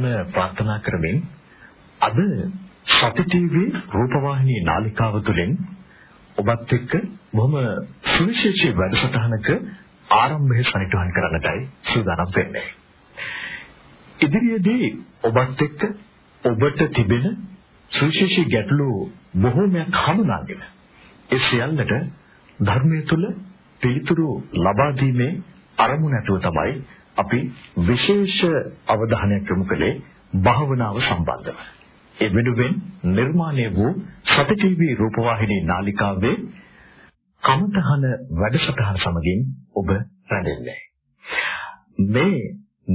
සරණ ප්‍රාර්ථනා කරමින් අද සති ටීවී රූපවාහිනී නාලිකාව තුළින් ඔබත් එක්ක බොහොම සුවිශේෂී වැඩසටහනක ආරම්භය සනිටුහන් කරන්නටයි සූදානම් වෙන්නේ. ඉදිරියේදී ඔබත් එක්ක ඔබට තිබෙන සුවිශේෂී ගැටලු බොහෝමයක් හඳුනාගෙන ඒ සියල්ලට ධර්මයේ තුල පිළිතුරු ලබා දීමේ අරමුණ ඇතුව තමයි අපි විශේෂ අවධානයක් යොමු කළේ භාවනාව සම්බන්ධව. ඒ වෙනුවෙන් නිර්මාණය වූ සති ටීවී රූපවාහිනී නාලිකාවේ කමතහන වැඩසටහන සමගින් ඔබ රැඳෙන්නේ. මේ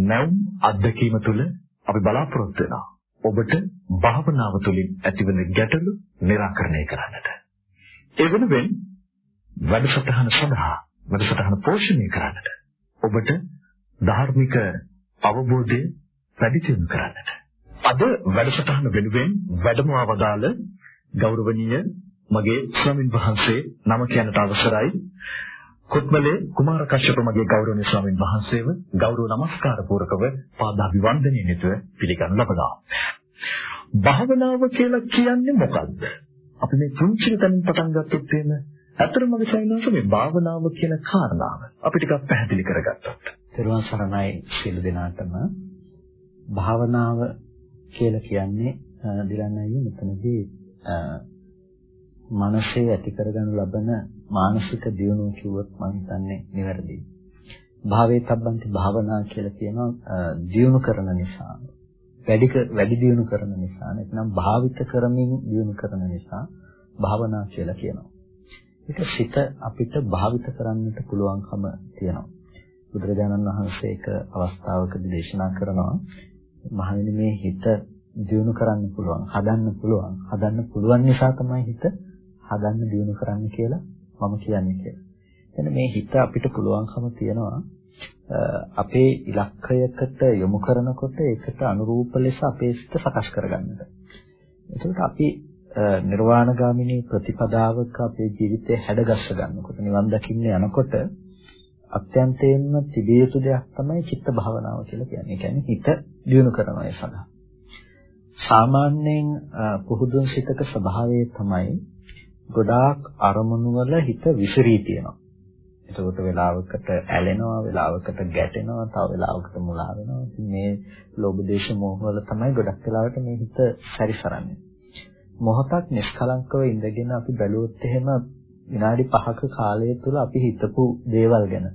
නැවුම් අත්දැකීම තුළ අපි බලාපොරොත්තු වෙනවා ඔබට භාවනාව තුළින් ඇතිවන ගැටලු निराකරණය කරන්නට. ඒ වෙනුවෙන් වැඩසටහන සඳහා වැඩසටහන පෝෂණය කරන්නට ඔබට ධාර්මික අවබෝධය වැඩි දියුණු කරන්නට. අද වැඩසටහන වෙනුවෙන් වැඩම අවදාළ ගෞරවනීය මගේ ස්වාමින් වහන්සේ නම කියන්නට අවසරයි. කුත්මලේ කුමාර කශ්‍යප මගේ ගෞරවනීය ස්වාමින් වහන්සේව ගෞරව නමස්කාර පූරකව පාදාභිවන්දනය නිතුව පිළිගනු ලබනවා. භාවනාව කියලා කියන්නේ මොකක්ද? අපි මේ පුංචි තැනින් පටන් ගත්තොත් එහෙම අතරම මගේ සයින්වන්ස මේ භාවනාව කියන කාරණාව අපි ටිකක් පැහැදිලි කරගත්තොත්. තෙරුවන් සරණයි සියලු දෙනාටම භාවනාව කියලා කියන්නේ දිලන්නයි මෙතනදී මනසේ ඇති කරගනු ලබන මානසික දියුණුව කිව්වොත් මම හිතන්නේ නිවැරදියි. භාවේ තබ්බන්ති භාවනා කියලා කියනවා දියුණු කරන නිසා වැඩි වැඩි දියුණු කරන නිසා නැත්නම් භාවිත කරමින් දියුණු කරන නිසා භාවනා කියලා කියනවා. ඒක සිත අපිට භාවිත කරන්නට පුළුවන්කම තියෙනවා. බුදුරජාණන් වහන්සේ එක අවස්ථාවකදී දේශනා කරනවා මහණෙනි මේ හිත දියුණු කරන්න පුළුවන්, හදන්න පුළුවන්. හදන්න පුළුවන් නිසා තමයි හිත හදන්න දියුණු කරන්න කියලා මම කියන්නේ කියලා. එතන මේ හිත අපිට පුළුවන්කම තියනවා අපේ ඉලක්කයකට යොමු කරනකොට ඒකට අනුරූප ලෙස අපේ සිත සකස් කරගන්නට. එතකොට අපි නිර්වාණගාමිනී ප්‍රතිපදාවක අපේ ජීවිතය හැඩගස්ස ගන්නකොට නිවන් දකින්න යනකොට අත්‍යන්තයෙන්ම තිබිය යුතු දෙයක් තමයි චිත්ත භාවනාව කියලා කියන්නේ. ඒ කියන්නේ හිත දියුණු කරනවා ඒ සඳහා. සාමාන්‍යයෙන් පුහුදුන් සිතක ස්වභාවය තමයි ගොඩාක් අරමුණු වල හිත විසිරී තියෙනවා. එතකොට වෙලාවකට ඇලෙනවා, වෙලාවකට ගැටෙනවා, තව වෙලාවකට මුලා වෙනවා. ඉතින් මේ ලෝභ දේශ මොහ වල තමයි ගොඩක් වෙලාවට මේ හිත සැරිසරන්නේ. මොහොතක් නිෂ්කලංකව ඉඳගෙන අපි බැලුවොත් එහෙම විනාඩි 5ක කාලය තුළ අපි හිතපු දේවල් ගැන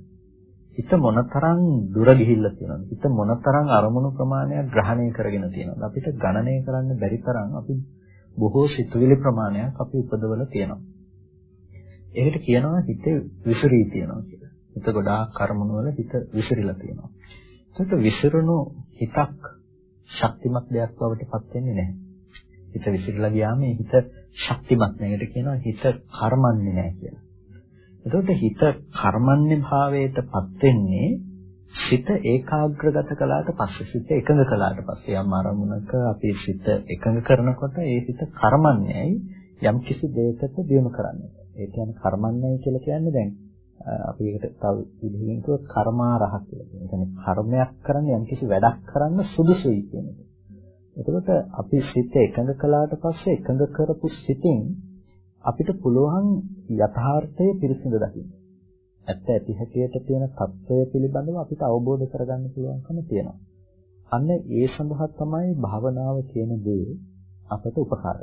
හිත මොනතරම් දුර ගිහිල්ලා තියෙනවද? හිත මොනතරම් අරමුණු ප්‍රමාණයක් ග්‍රහණය කරගෙන තියෙනවද? අපිට ගණනය කරන්න බැරි තරම් අපි බොහෝ සිතුවිලි ප්‍රමාණයක් අපි උපදවල තියෙනවා. ඒකට කියනවා හිතේ විසිරී තියෙනවා කියලා. හිත ගොඩාක් කර්මණු වල හිත විසිරීලා තියෙනවා. ඒකට විසිරුණු හිතක් ශක්තිමත් දෙයක් බවට පත් වෙන්නේ නැහැ. හිත විසිරලා ගියාම හිත ශක්තිමත් නැහැ. ඒකට කියනවා හිත කර්මන්නේ නැහැ කියලා. එතකොට හිත කර්මන්නේ භාවයටපත් වෙන්නේ සිත ඒකාග්‍රගත කළාට පස්සේ සිත එකඟ කළාට පස්සේ යම් අරමුණක අපි සිත එකඟ කරනකොට ඒ සිත කර්මන්නේයි යම් කිසි දෙයකට දියුණු කරන්නේ. ඒ කියන්නේ කර්මන්නේයි කියලා කියන්නේ දැන් අපි ඒකට තව විදිහකින් කිව්වොත් කර්මාරහ කියලා කියනවා. ඒ කියන්නේ කර්මයක් කරන්න යම් කිසි වැඩක් කරන්න සුදුසුයි කියන එක. එතකොට අපි සිත එකඟ කළාට පස්සේ එකඟ කරපු සිතින් අපිට පුළුවන් යථාර්ථය පිරිසිඳ දකින්න. ඇත්ත ඇති හැටියට තියෙන తත්වය පිළිබඳව අපිට අවබෝධ කරගන්න පුළුවන්කම තියෙනවා. අන්න ඒ සඳහා තමයි භාවනාව කියන දේ අපට උපකාර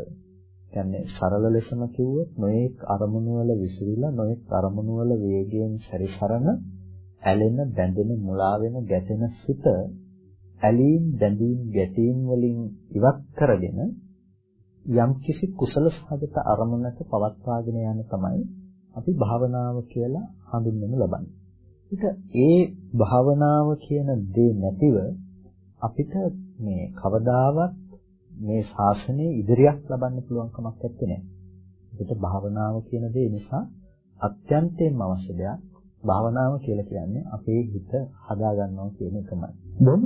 වෙන්නේ. සරල ලෙසම කිව්වොත් නොඑක් අරමුණු වල විසිරීලා නොඑක් අරමුණු වල වේගයෙන් සැරිසරන ඇලෙන, බැඳෙන, මුලා වෙන, ගැටෙන සිත ඇලීම් බැඳීම් ගැටීම් වලින් ඉවත් කරගෙන යම් කිසි කුසල සහගත අරමුණක පවත්වාගෙන යන තමයි අපි භාවනාව කියලා හඳුන්වනු ලබන්නේ. ඒක ඒ භාවනාව කියන දේ නැතිව අපිට මේ කවදාවත් මේ ශාසනයේ ඉදිරියක් ලබන්න පුළුවන් කමක් නැත්තේ. ඒකට භාවනාව කියන දේ නිසා අත්‍යන්තයෙන්ම අවශ්‍ය දෙයක්. භාවනාව කියලා කියන්නේ අපේ හිත හදා ගන්නවා කියන එකමයි. බොහොම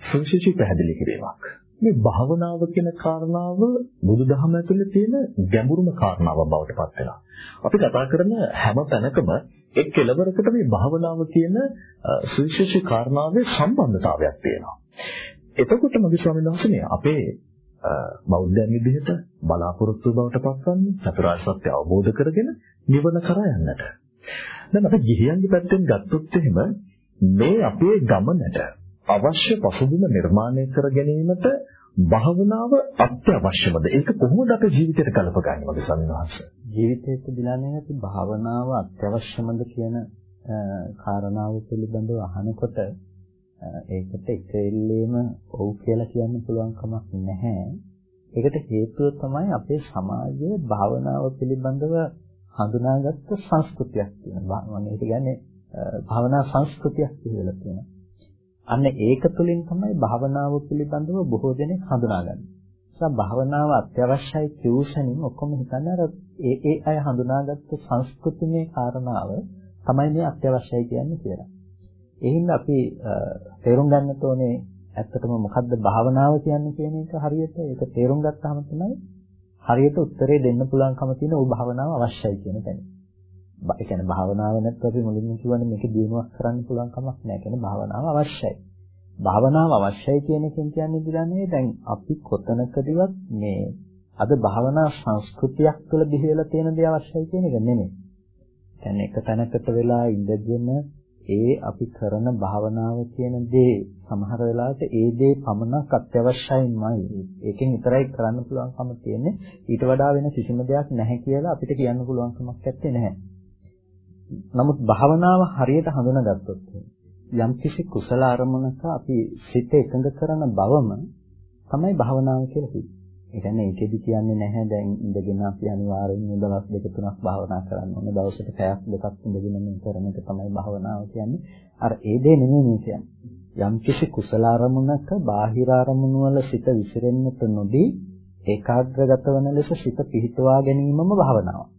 සුවිශේෂී පැහැදිලි කිරීමක්. මේ භාවනාව කියන කාරණාව බුදුදහම ඇතුලේ තියෙන ගැඹුරුම කාරණාව බවට පත් වෙනවා. අපි කතා කරන හැම තැනකම එක් කෙලවරකට මේ භාවනාව කියන සුවිශේෂී කාරණාවේ සම්බන්ධතාවයක් තියෙනවා. එතකොට මගේ ස්වාමීන් වහන්සේ අපේ බෞද්ධයන් විදිහට බලාපොරොත්තු බවට පත්වන්නේ චතුරාර්ය සත්‍ය අවබෝධ කරගෙන නිවන කරා යන්නට. දැන් අපි ගිහියන්ගේ පැත්තෙන් ගත්තොත් එහෙම මේ අපේ ගමනට අවශ්‍ය පසුබිම නිර්මාණය කර ගැනීමට භාවනාව අත්‍යවශ්‍යමද? ඒක කොහොමද අපේ ජීවිතයට ගලපගන්නේ වගේ සම්මාස? ජීවිතයට දිලානේ නැති භාවනාව අත්‍යවශ්‍යමද කියන කාරණාව පිළිබඳව අහනකොට ඒකට එක එල්ලේම ඔව් කියලා කියන්න පුළුවන් කමක් නැහැ. ඒකට හේතුව තමයි අපේ සමාජයේ භාවනාව පිළිබඳව හඳුනාගත්ත සංස්කෘතියක් තියෙනවා. මම ඒක කියන්නේ භාවනා සංස්කෘතියක් කියලා තියෙනවා. අන්න ඒක තුළින් තමයි භාවනාව පිළිබඳව බොහෝ දෙනෙක් හඳුනාගන්නේ. නිසා භාවනාව අත්‍යවශ්‍යයි කියුසනින් ඔක්කොම හිතන්නේ අර ඒ ඒ අය හඳුනාගත්ත සංස්කෘතිමය කාරණාව තමයි මේ අත්‍යවශ්‍යයි කියන්නේ කියලා. ඒ හින්දා අපි තේරුම් ගන්න ඕනේ ඇත්තටම මොකද්ද භාවනාව කියන්නේ කියන එක හරියට ඒක තේරුම් ගත්තාම තමයි හරියට උත්තරේ දෙන්න පුළුවන්කම තියෙන ওই භාවනාව අවශ්‍යයි කියන තැන. ඒ කියන්නේ භාවනාව නැත්නම් අපි මුලින්ම කියවනේ මේක දිනුවක් කරන්න පුළුවන් කමක් නැහැ. කියන්නේ භාවනාව අවශ්‍යයි. භාවනාව අවශ්‍යයි කියන එකෙන් කියන්නේ දිලන්නේ දැන් අපි කොතනකදීවත් මේ අද භාවනා සංස්කෘතියක් තුළ බිහිවෙලා තියෙන දේ අවශ්‍යයි කියන එක නෙමෙයි. කියන්නේ එක තැනකට වෙලා ඉඳගෙන ඒ අපි කරන භාවනාව කියන දේ සමහර වෙලාවට ඒ දේ පමණක් අත්‍යවශ්‍යයිමයි. ඒකෙන් විතරයි කරන්න පුළුවන්කම තියෙන්නේ. ඊට වඩා වෙන කිසිම දෙයක් නැහැ කියලා අපිට කියන්න පුළුවන් කමක් නැත්තේ නැහැ. නමුත් භාවනාව හරියට හඳුනාගත්තොත් යම් කිසි කුසල අරමුණක අපි සිත එකඟ කරන බවම තමයි භාවනාව කියලා කිව්වේ. ඒ කියන්නේ ඒකෙදි කියන්නේ නැහැ දැන් ඉඳගෙන අපි අනිවාර්යෙන්ම දවස් දෙක තුනක් භාවනා කරන්න ඕනේ. දවසට පැයක් දෙකක් ඉඳගෙන මේ කරන එක තමයි භාවනාව කියන්නේ. අර ඒ දේ නෙමෙයි මේ කියන්නේ. යම් කිසි කුසල අරමුණක බාහිර අරමුණු වල සිත විසිරෙන්නට නොදී ඒකාග්‍රගත වන ලෙස සිත පිහිටුවා ගැනීමම භාවනාව.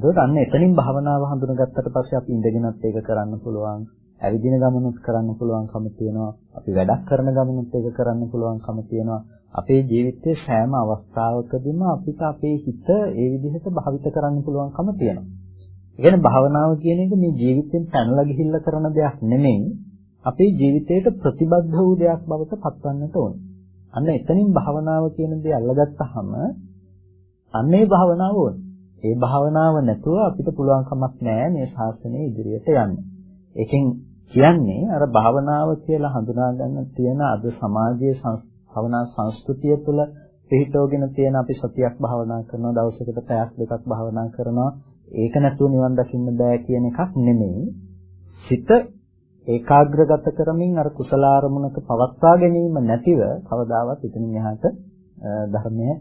එතකොට අන්න එතනින් භාවනාව හඳුනගත්තට පස්සේ අපි ඉඳගෙනත් ඒක කරන්න පුළුවන්. ඇවිදින ගමනත් කරන්න පුළුවන්කම තියෙනවා. අපි වැඩක් කරන ගමනත් ඒක කරන්න පුළුවන්කම තියෙනවා. අපේ ජීවිතයේ සෑම අවස්ථාවකදීම අපිට අපේ හිත ඒ විදිහට භාවිත කරන්න පුළුවන්කම තියෙනවා. ඒ කියන්නේ භාවනාව කියන එක මේ ජීවිතෙන් පැනලා ගිහිල්ලා කරන දෙයක් නෙමෙයි. අපේ ජීවිතයට ප්‍රතිබද්ධ වූ දෙයක් බවට පත්වන්නට ඕනේ. අන්න එතනින් භාවනාව කියන දේ අල්ලගත්තාම අන්නේ භාවනාව ඕනේ. ඒ භාවනාව නැතුව අපිට පුළුවන් කමක් නැහැ මේ ශාසනය ඉදිරියට යන්න. ඒකෙන් කියන්නේ අර භාවනාව කියලා හඳුනා ගන්න තියෙන අද සමාජයේ භාවනා සංස්කෘතිය තුළ පිළිටෝගෙන තියෙන අපි සතියක් භාවනා කරනවා දවසකට පැයක් දෙකක් භාවනා කරනවා ඒක නැතුව නිවන් දකින්න බෑ කියන එකක් නෙමෙයි. සිත ඒකාග්‍රගත කරමින් අර කුසල ආරමුණක පවත්වා ගැනීම නැතිව කවදාවත් ඉතින් එහාට ධර්මයේ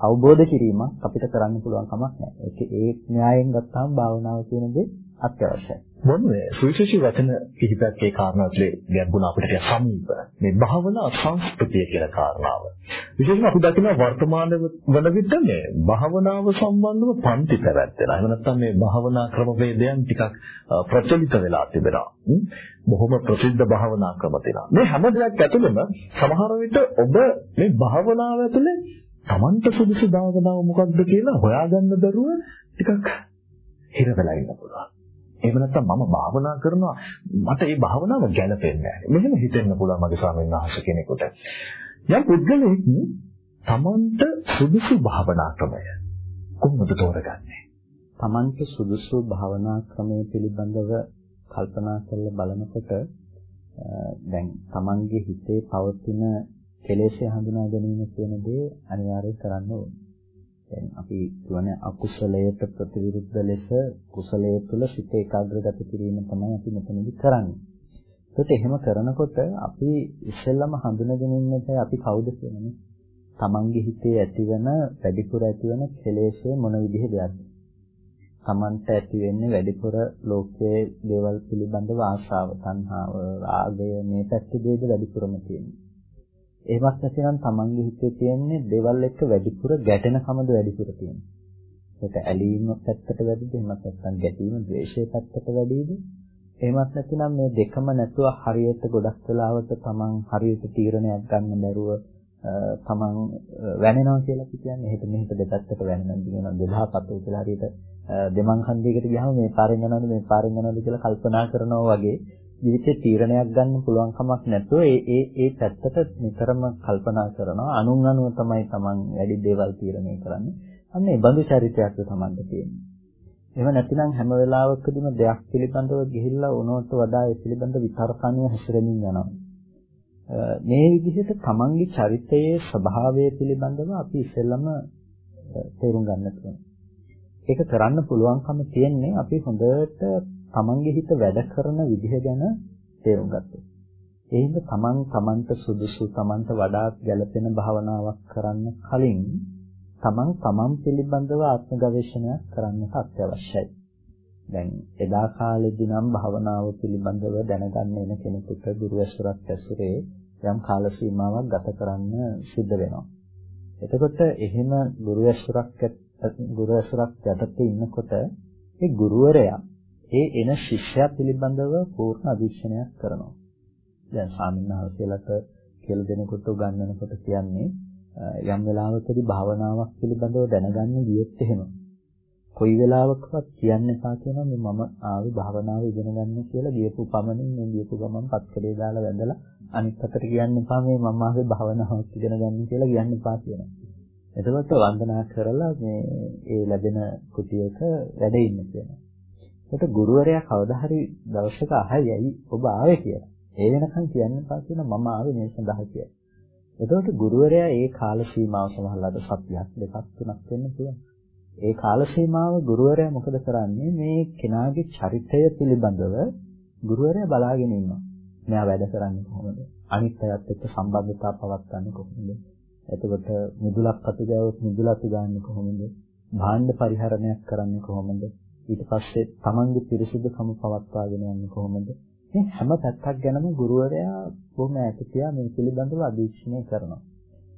අවබෝධ කිරීමක් අපිට කරන්න පුළුවන් කමක් නැහැ. ඒක ඒ න්‍යායෙන් ගත්තාම භාවනාව කියන දේ අත්‍යවශ්‍යයි. මොන්නේ සුවිශේෂී වචන කිහිපයක් ඒ කාරණාවලේ ගැඹුණ අපිට සමීප. මේ භාවනා සංස්කෘතිය කියන කාරණාව. විශේෂයෙන්ම අපි දකින වර්තමාන වන විට මේ භාවනාව සම්බන්ධව පන්ති පැවැත්වෙනවා. එහෙම නැත්නම් මේ භාවනා ක්‍රමවේදයන් ටිකක් ප්‍රචලිත වෙලා තිබෙනවා. බොහොම ප්‍රසිද්ධ භාවනා ක්‍රම තියෙනවා. මේ හැම දෙයක් ඇතුළෙම සමහර විට ඔබ මේ භාවනාව ඇතුලේ Tamanta සුදුසු භාවනාව මොකක්ද කියලා හොයාගන්න බැරුව ටිකක් හිර වෙලා ඉන්න පුළුවන්. එහෙම නැත්නම් මම භාවනා කරනවා මට මේ භාවනාව ගැළපෙන්නේ නැහැ. මෙහෙම හිතෙන්න පුළුවන් මගේ ස්වාමීන් වහන්සේ කෙනෙකුට. යම් පුද්ගලෙක් Tamanta සුදුසු භාවනා ක්‍රමය කොහොමද තෝරගන්නේ? Tamanta සුදුසු භාවනා ක්‍රමය පිළිබඳව කල්පනා කරලා බලනකොට දැන් Tamanගේ හිතේ පවතින කෙලෙස්ය හඳුනා ගැනීම කියන දේ අනිවාර්යයෙන් කරන්න ඕනේ. දැන් අපි කියන අකුසලයට ප්‍රතිවිරුද්ධ ලෙස කුසලයේ තුල සිත ඒකාග්‍රගත කිරීම තමයි අපි මෙතනදි කරන්නේ. ඒකට එහෙම කරනකොට අපි ඉස්සෙල්ලම හඳුනගෙන ඉන්නේ අපි කවුද කියන්නේ. තමන්ගේ හිතේ ඇතිවන වැඩිපුර ඇතිවන කෙලෙස්ය මොන විදිහේ දෙයක්ද? තමන්ට ඇති වෙන්නේ වැඩිපුර ලෝකයේ දේවල් පිළිබඳව ආශාව, තණ්හාව, රාගය මේ පැත්තේ දේද වැඩිපුරම තියෙන්නේ. එහෙමත් නැතිනම් තමන්ගේ හිතේ තියෙන්නේ දේවල් එක්ක වැඩිපුර ගැටෙනකමද වැඩිපුර තියෙන්නේ. ඒක ඇලීම පැත්තට වැඩිද එහෙමත් නැත්නම් ගැටීම ද්වේෂයේ පැත්තට වැඩිද? එහෙමත් නැතිනම් මේ දෙකම නැතුව හරියට ගොඩක් වෙලාවට තමන් හරියට තීරණයක් ගන්න බැරුව තමන් වැනෙනවා කියලා කියන්නේ. එහෙට මෙහෙට දෙපැත්තට වැනෙනවා කියනවා දෙලහපතෝ කියලා හරියට දෙමන් හන්දියකට ගියාම මේ පාරෙන් යනවද මේ පාරෙන් යනවද කියලා කල්පනා කරනවා වගේ ජීවිතේ තීරණයක් ගන්න පුළුවන් කමක් නැතුව ඒ ඒ ඒ පැත්තට නිතරම කල්පනා කරනවා අනුන් අනුව තමයි Taman වැඩි දේවල් තීරණය කරන්නේ. අන්න ඒ බඳු චරිතයක් තමන්ට තියෙන්නේ. එහෙම නැතිනම් හැම වෙලාවකදීම දෙයක් පිළිබඳව ගිහිල්ලා උනොත් වඩා ඒ පිළිබඳ විතර්කණය හැසිරෙමින් යනවා. මේ විදිහට තමන්ගේ චරිතයේ ස්වභාවය පිළිබඳව අපි ඉස්සෙල්ලම තේරුම් ගන්න ඕනේ. ඒක කරන්න පුළුවන්කම තියෙන්නේ අපි හොඳට තමන්ගේ හිත වැඩ කරන විදිහ ගැන තේරුම් ගත්තොත්. ඒ හින්දා තමන් තමන්ට සුදුසු තමන්ට වඩාත් ගැළපෙන භාවනාවක් කරන්න කලින් තමන් තමන් පිළිබඳව ආත්ම ගවේෂණයක් කරන්නට අත්‍යවශ්‍යයි. දැන් එදා කාලෙදී නම් භාවනාව පිළිබඳව දැනගන්න එන කෙනෙකුට ගුරු ඇසුරක් ඇසුරේ යම් කාල සීමාවක් ගත කරන්න සිද්ධ වෙනවා. එතකොට එහෙම ගුරු ඇසුරක් ගුරු ඇසුරක් යටතේ ඉන්නකොට ඒ ගුරුවරයා ඒ එන ශිෂ්‍යයා පිළිබඳව පූර්ණ අධීක්ෂණයක් කරනවා. දැන් ස්වාමීන් වහන්සේලාට කියලා දෙනකොට උගන්වනකොට කියන්නේ යම් වෙලාවකදී භාවනාවක් පිළිබඳව දැනගන්න ගියොත් එහෙම කොයි වෙලාවකවත් කියන්න එපා කියනවා මේ මම ආවේ භාවනාව ඉගෙන ගන්න කියලා ගියපු පමණින් මේ ගියපු ගමන් පත්කඩේ දාලා වැඳලා අනිත් අතට කියන්න එපා මේ මම ආවේ භාවනාවක් ඉගෙන ගන්න කියලා කියන්න එපා කියනවා. එතකොට වන්දනා කරලා මේ ඒ ලැබෙන කුටියක වැඩ ඉන්න කියනවා. ඒකට ගුරුවරයා කවදා හරි දවසක අහයි ඇයි ඔබ ආවේ කියලා. ඒ වෙනකන් කියන්න එපා කියනවා මම ආවේ මේ සඳහා කියලා. එතකොට ගුරුවරයා ඒ කාල සීමාව සමහරවිට සතියක් දෙකක් තුනක් වෙන්න පුළුවන්. ඒ කාල සීමාව ගුරුවරයා මොකද කරන්නේ මේ කෙනාගේ චරිතය පිළිබඳව ගුරුවරයා බලාගෙන ඉන්නවා. මෙයා වැඩ කරන්නේ කොහොමද? අනිත් අයත් එක්ක සම්බන්ධතාව පවත්වන්නේ කොහොමද? එතකොට මිදුලක් අතු ගෑවොත් මිදුල අතු ගන්නේ කොහොමද? භාණ්ඩ පරිහරණයක් කරන්නේ කොහොමද? ඊට පස්සේ තමන්ගේ පිරිසිදුකම පවත්වාගෙන යන්නේ කොහොමද? මේ හැම පැත්තක් ගැනම ගුරුවරයා බොහොම ඈතතියා මේ පිළිබඳව අධීක්ෂණය කරනවා.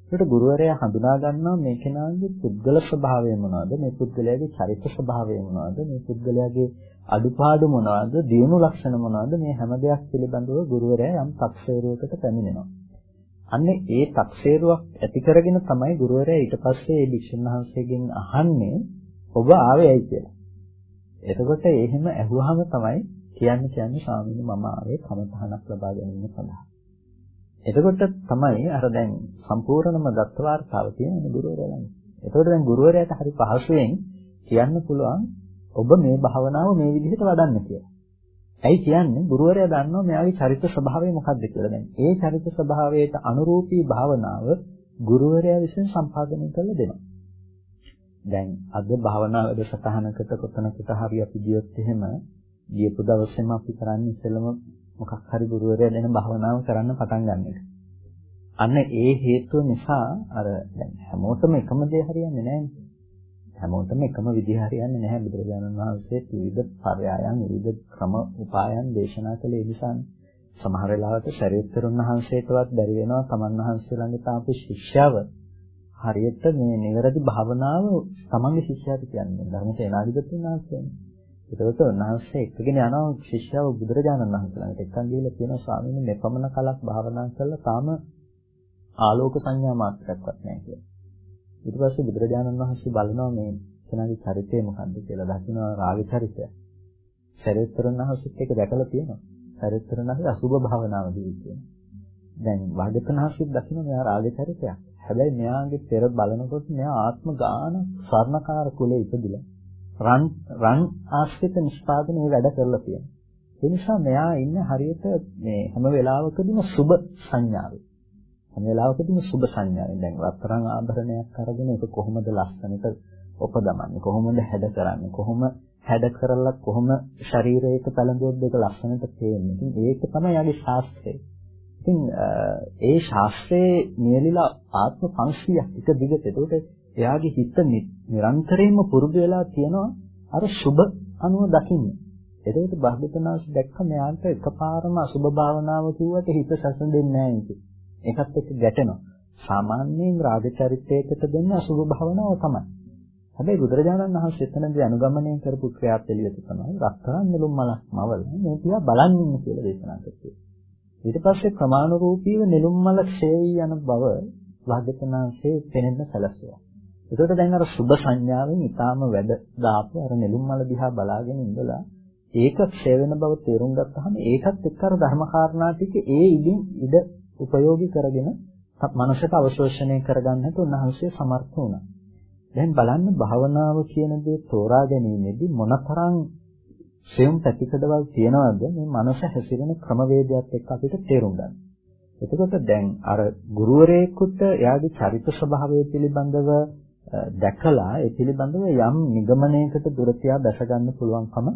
ඒකට ගුරුවරයා හඳුනා ගන්නවා මේ කෙනාගේ පුද්ගල ස්වභාවය මොනවද? මේ පුද්ගලයාගේ චරිත ස්වභාවය මොනවද? මේ පුද්ගලයාගේ අඩුපාඩු මොනවද? දියුණු ලක්ෂණ මොනවද? මේ හැම දෙයක් පිළිබඳව ගුරුවරයා යම් තක්සේරුවකට පැමිණෙනවා. අන්නේ ඒ තක්සේරුවක් ඇති කරගෙන තමයි ගුරුවරයා ඊට පස්සේ මේ භික්ෂුන් වහන්සේගෙන් අහන්නේ ඔබ ආවේ ඇයි කියලා. එතකොට එහෙම ඇහුවාම තමයි කියන්න කියන්නේ ස්වාමීනි මම ආවේ කමතහනක් ලබා ගැනීම සඳහා. එතකොට තමයි අර දැන් සම්පූර්ණම දත්ත වාර්තාව තියෙන ගුරුවරයාලනේ. එතකොට දැන් ගුරුවරයාට හරි පහසුවෙන් කියන්න පුළුවන් ඔබ මේ භාවනාව මේ විදිහට වඩන්න කියලා. ඇයි කියන්නේ ගුරුවරයා දන්නවා මෙයාගේ චරිත ස්වභාවය මොකක්ද කියලා. දැන් ඒ චරිත ස්වභාවයට අනුරූපී භාවනාව ගුරුවරයා විසින් සම්පාදනය කරලා දෙනවා. දැන් අද භාවනා වැඩසටහනකට කොතනකට හරි අපි ගියොත් එහෙම ගියපු දවසේම අපි කරන්නේ ඉස්සෙල්ලම මොකක් හරි ගුරුවරයා දෙන භාවනාව කරන්න පටන් ගන්න එක. අන්න ඒ හේතුව නිසා අර දැන් හැමෝටම එකම දේ හරියන්නේ නැහැ. හැමෝටම එකම විදිහ හරියන්නේ නැහැ බුදුරජාණන් වහන්සේ විවිධ පරයයන් විවිධ ක්‍රම උපායන් දේශනා කළේ නිසානේ. සමහර වෙලාවට ශරීරතරුන් වහන්සේටවත් බැරි වෙනවා තමන් වහන්සේ ළඟට ආපු ශිෂ්‍යව හරියට මේ නිවැරදි භාවනාව තමන්ගේ ශිෂ්‍යයාට කියන්නේ ධර්මසේනාධිපති වහන්සේනේ. ඒකට උන්වහන්සේ එක්කගෙන යනවා ශිෂ්‍යව බුදුරජාණන් වහන්සේ ළඟට එක්කන් ගිහිල්ලා කියනවා ස්වාමීනි මෙපමණ කලක් භාවනා කරලා තාම ආලෝක සංඥා මාත්‍රයක්වත් නැහැ කියලා. ඊට පස්සේ බුදුරජාණන් වහන්සේ බලනවා මේ කෙනාගේ චරිතය මොකක්ද කියලා දකිනවා රාග චරිතය. සරියුත්තරන් වහන්සේත් ඒක දැකලා තියෙනවා. සරියුත්තරන් වහන්සේ අසුභ භාවනාවදී කියනවා. දැන් වාග්යතනහසිත දකින්න මෙයා රාග චරිතයක්. හැබැයි මෙයාගේ පෙර බලනකොට මෙයා ආත්ම ගාන ස්වර්ණකාර කුලේ ඉපදිලා රන් රන් ආශ්‍රිත නිෂ්පාදනයේ වැඩ කරලා තියෙනවා. ඒ නිසා මෙයා ඉන්නේ හරියට මේ හැම වෙලාවකදීම සුබ සංඥාවේ. හැම වෙලාවකදීම සුබ සංඥාවෙන් දැන් රත්තරන් ආභරණයක් අරගෙන ඒක කොහොමද ලස්සනට උපදමන්නේ කොහොමද හැඩ කරන්නේ කොහොම හැඩ කරලා කොහොම ශරීරයක පැලඳුවොත් ඒක ලස්සනට පේන්නේ. ඉතින් ඒක තමයි යාගේ ශාස්ත්‍රය. ඉතින් ඒ ශාස්ත්‍රයේ නියලිලා ආත්ම 500ක් එක දිගට. ඒකට එයාගේ හිත නිරන්තරයෙන්ම පුරුදු වෙලා තියෙනවා අර සුබ අනුව දකින්න. එතකොට බහ්දතනාස් දැක්ක මෙයාට එකපාරම අසුබ භාවනාව කිව්වට හිත සැසඳෙන්නේ නැහැ නේද? ඒකත් එක්ක ගැටෙනවා. සාමාන්‍යයෙන් රාග චරිතයකට දෙන්නේ අසුබ භාවනාව තමයි. හැබැයි බුදුරජාණන් වහන්සේ එතනදී අනුගමනය කරපු ක්‍රියාපෙළිවෙත තමයි රත්තරන් නෙළුම් මලක් මවල මේ තියා බලන් ඉන්න කියලා දේශනා කළේ. ඊට පස්සේ ප්‍රමාණරූපීව නෙළුම් මල ක්ෂේයි යන බව වාග්යතනාංශයේ පෙනෙන්න සැලසුවා. එතකොට දැන් අර සුබ සංඥාවෙන් ඊටාම වැඩ දාපු අර නෙළුම් මල දිහා බලාගෙන ඉඳලා ඒක ක්ෂය වෙන බව තේරුම් ගත්තාම ඒකත් එක්ක අර ධර්ම කාරණා ටික ඒ ඉදින් ඉඩ උපයෝගී කරගෙන මනසට අවශෝෂණය කරගන්නට උන්වහන්සේ සමර්ථ වුණා. දැන් බලන්න භාවනාව කියන දේ තෝරා ගැනීමේදී මොනතරම් සියුම් පැතිකඩවල් තියනවද මේ මනස හැසිරෙන ක්‍රමවේදයක් එක්ක අපිට තේරුම් ගන්න. එතකොට දැන් අර ගුරුවරයෙකුට එයාගේ චරිත ස්වභාවය පිළිබඳව දැකලා ඒ පිළිබඳව යම් නිගමනයකට දුර තියා දැස ගන්න පුළුවන්කම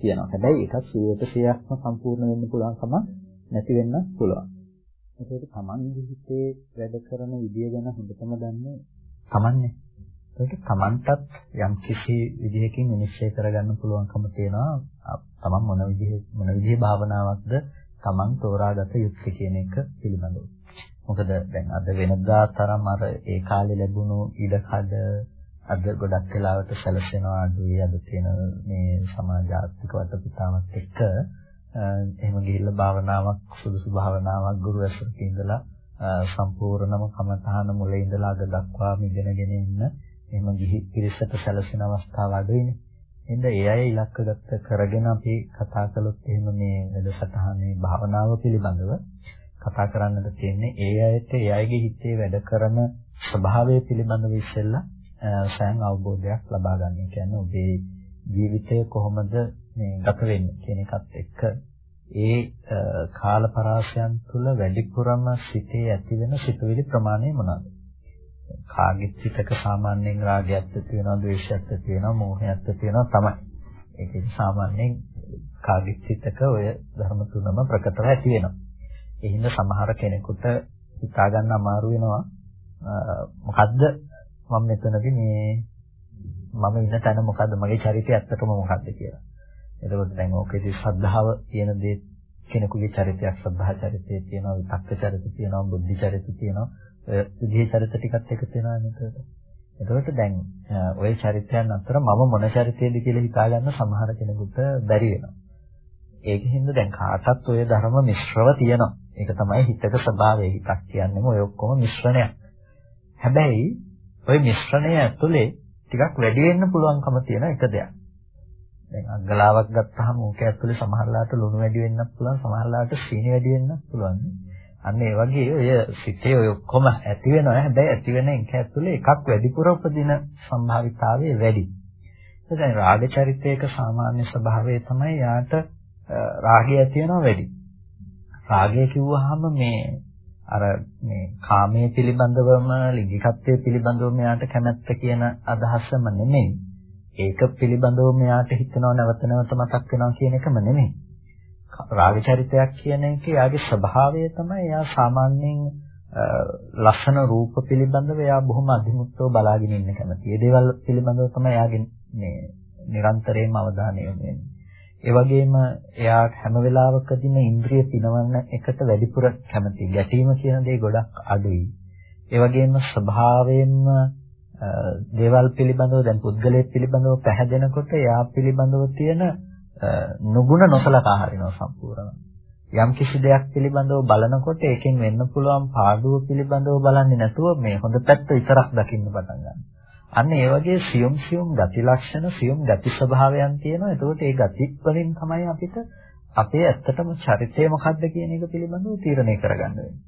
තියෙනවා. හැබැයි ඒක 100%ක්ම සම්පූර්ණ වෙන්න පුළුවන්කම නැති වෙන්න පුළුවන්. ඒකට තමන්ගේ හිතේ වැඩ කරන විදිය ගැන හොඳටම දන්නේ තමන්නේ. ඒකට තමන්ටත් යම් කිසි විදිහකින් නිශ්චය කරගන්න පුළුවන්කම තියෙනවා. තමන් මොන විදිහේ මොන විදිහේ භාවනාවක්ද තමන් තෝරාගත යුත්තේ කියන එක පිළිබඳව. මොකද දැන් අද වෙනදා තරම් අර ඒ කාලේ ලැබුණු ඉඩකඩ අද ගොඩක් වෙලාවට සැලසෙනවා අඩුයි අද තියෙන මේ සමාජාත්මක වටපිටාවත් එක්ක එහෙම ගිහිල්ලා භාවනාවක් සුදුසු භාවනාවක් ගුරු ඇසුරක ඉඳලා සම්පූර්ණම කමතහන මුලින් ඉඳලා අද දක්වා ඉගෙනගෙන ඉන්න එහෙම ගිහි පිරිසට සැලසෙන අවස්ථාව අඩුයිනේ. එහෙනම් ඒ අය ඉලක්කගත කරගෙන අපි කතා කළොත් එහෙම මේ වැඩසටහනේ භාවනාව පිළිබඳව කතා කරන්නට තියෙන්නේ ඒ අයට ඒ අයගේ හිතේ වැඩ කරන ස්වභාවය පිළිබඳව ඉස්සෙල්ලා සෑම අවබෝධයක් ලබා ගන්න. කියන්නේ ඔබේ ජීවිතය කොහොමද මේ ගත වෙන්නේ කියන එකත් එක්ක ඒ කාල පරාසයන් තුළ වැඩිපුරම සිතේ ඇති වෙන සිතුවිලි ප්‍රමාණය මොනවාද? කාගෙත් සිතක සාමාන්‍යයෙන් රාගයක් ඇති වෙනවා, ද්වේෂයක් ඇති වෙනවා, මෝහයක් ඇති වෙනවා තමයි. ඒකෙන් සාමාන්‍යයෙන් කාගෙත් සිතක ඔය ධර්ම තුනම ප්‍රකටව ඇති වෙනවා. ඒ හින්දා සමහර කෙනෙකුට හිතා ගන්න අමාරු වෙනවා මොකද්ද මම මෙතනදී මේ මම ඉන්න තැන මොකද්ද මගේ චරිතය ඇත්තටම මොකද්ද කියලා. එතකොට දැන් ඕකේදී ශ්‍රද්ධාව කියන දේ කෙනෙකුගේ චරිතයක් ශ්‍රද්ධා චරිතය තියෙනවා විතක්ක චරිතය තියෙනවා බුද්ධි චරිතය තියෙනවා ඔය විදිහේ චරිත ටිකත් එක තියෙනවා නේද? එතකොට දැන් ওই චරිතයන් අතර මම මොන චරිතයේද කියලා හිතා ගන්න සමහර කෙනෙකුට බැරි වෙනවා. ඒකෙන්ද දැන් කාටත් ওই ධර්ම මිශ්‍රව තියෙනවා. ඒක තමයි හිතක ස්වභාවය. හිතක් කියන්නේම ඔය ඔක්කොම මිශ්‍රණයක්. හැබැයි ওই මිශ්‍රණය ඇතුලේ ටිකක් වැඩි වෙන්න පුළුවන්කම තියෙන එක දෙයක්. දැන් අග්ගලාවක් ගත්තාම ඕක ඇතුලේ සමහරලාට ලුණු වැඩි වෙන්නත් පුළුවන්, සමහරලාට සීනි වැඩි වෙන්නත් පුළුවන්. අන්න ඒ වගේ ඔය සිතේ ඔය ඔක්කොම ඇති වෙනවා. හැබැයි ඇති වෙන එක ඇතුලේ එකක් වැඩිපුර උපදින සම්භාවිතාවය වැඩි. දැන් රාග චරිතයක සාමාන්‍ය ස්වභාවය තමයි යාට රාගය ඇති වෙනවා වැඩි. රාගය කිව්වහම මේ අර මේ කාමයේ පිළිබඳවම ලිංගිකත්වයේ පිළිබඳව මෙයාට කැමැත්ත කියන අදහසම නෙමෙයි. ඒක පිළිබඳව මෙයාට හිතනව නැවත නැවත මතක් වෙනවා කියන එකම නෙමෙයි. රාග චරිතයක් කියන එක යාගේ ස්වභාවය තමයි එයා සාමාන්‍යයෙන් ලක්ෂණ රූප පිළිබඳව එයා බොහොම අධිමුත්තව බලාගෙන ඉන්න කැමති. ඒ දේවල් පිළිබඳව තමයි එයාගේ මේ නිරන්තරයෙන්ම අවධානය යොමු වෙන්නේ. ඒ වගේම එයාට හැම වෙලාවකදීම ඉන්ද්‍රිය පිනවන්න එකට වැඩිපුර කැමති. ගැටීම කියන දේ ගොඩක් අඩුයි. ඒ වගේම ස්වභාවයෙන්ම දේවල් පිළිබඳව දැන් පුද්ගලයෙක් පිළිබඳව පැහැදෙනකොට එයා පිළිබඳව තියෙන නුගුණ නොසලකා හරිනවා සම්පූර්ණයෙන්. යම් කිසි දෙයක් පිළිබඳව බලනකොට ඒකෙන් වෙන්න පුළුවන් පාඩුව පිළිබඳව බලන්නේ නැතුව මේ හොඳ පැත්ත විතරක් දකින්න පටන් ගන්නවා. අන්න ඒ වගේ සියුම් සියුම් ගති ලක්ෂණ සියුම් ගති ස්වභාවයන් තියෙනවා. එතකොට ඒ ගති වලින් තමයි අපිට අපේ ඇත්තටම චරිතය මොකක්ද කියන එක පිළිබඳව තීරණය කරගන්න වෙන්නේ.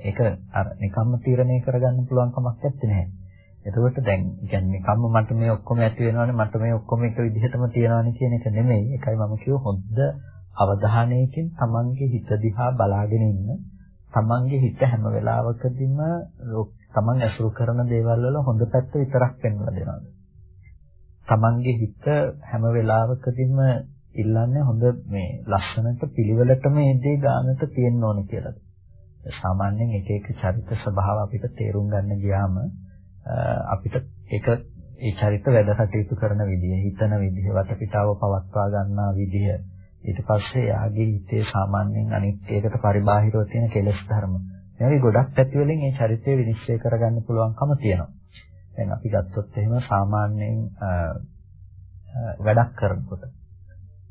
ඒක අර නිකම්ම තීරණය කරගන්න පුළුවන් කමක් නැත්තේ. එතකොට දැන් කියන්නේ නිකම්ම මට මේ ඔක්කොම ඇති වෙනවනේ මට මේ ඔක්කොම එක විදිහටම තියනවනේ කියන එක නෙමෙයි. ඒකයි මම කිව්ව හොඳ අවධානයකින් තමන්ගේ හිත දිහා බලාගෙන ඉන්න. තමන්ගේ හිත හැම වෙලාවකදීම තමන් ඇසුරු කරන දේවල් වල හොඳ පැත්ත විතරක් පෙන්වලා දෙනවා. තමන්ගේ හිත හැම වෙලාවකදීම ඉල්ලන්නේ හොඳ මේ ලස්සනට පිළිවෙලට මේ දේ ගානට තියෙන්න ඕන කියලා. සාමාන්‍යයෙන් එක එක චරිත ස්වභාව අපිට තේරුම් ගන්න ගියාම අපිට ඒක ඒ චරිත වැඩ කටයුතු කරන විදිය, හිතන විදිය, වටපිටාව පවත්වා ගන්නා විදිය, ඊට පස්සේ යාගේ හිතේ සාමාන්‍යයෙන් අනිත් ඒකට පරිබාහිරව තියෙන කෙලෙස් ධර්ම මේ වගේ ගොඩක් පැති වලින් මේ චරිතය විනිශ්චය කරගන්න පුළුවන්කම තියෙනවා. දැන් අපි ගත්තොත් එහෙම සාමාන්‍යයෙන් වැඩක් කරනකොට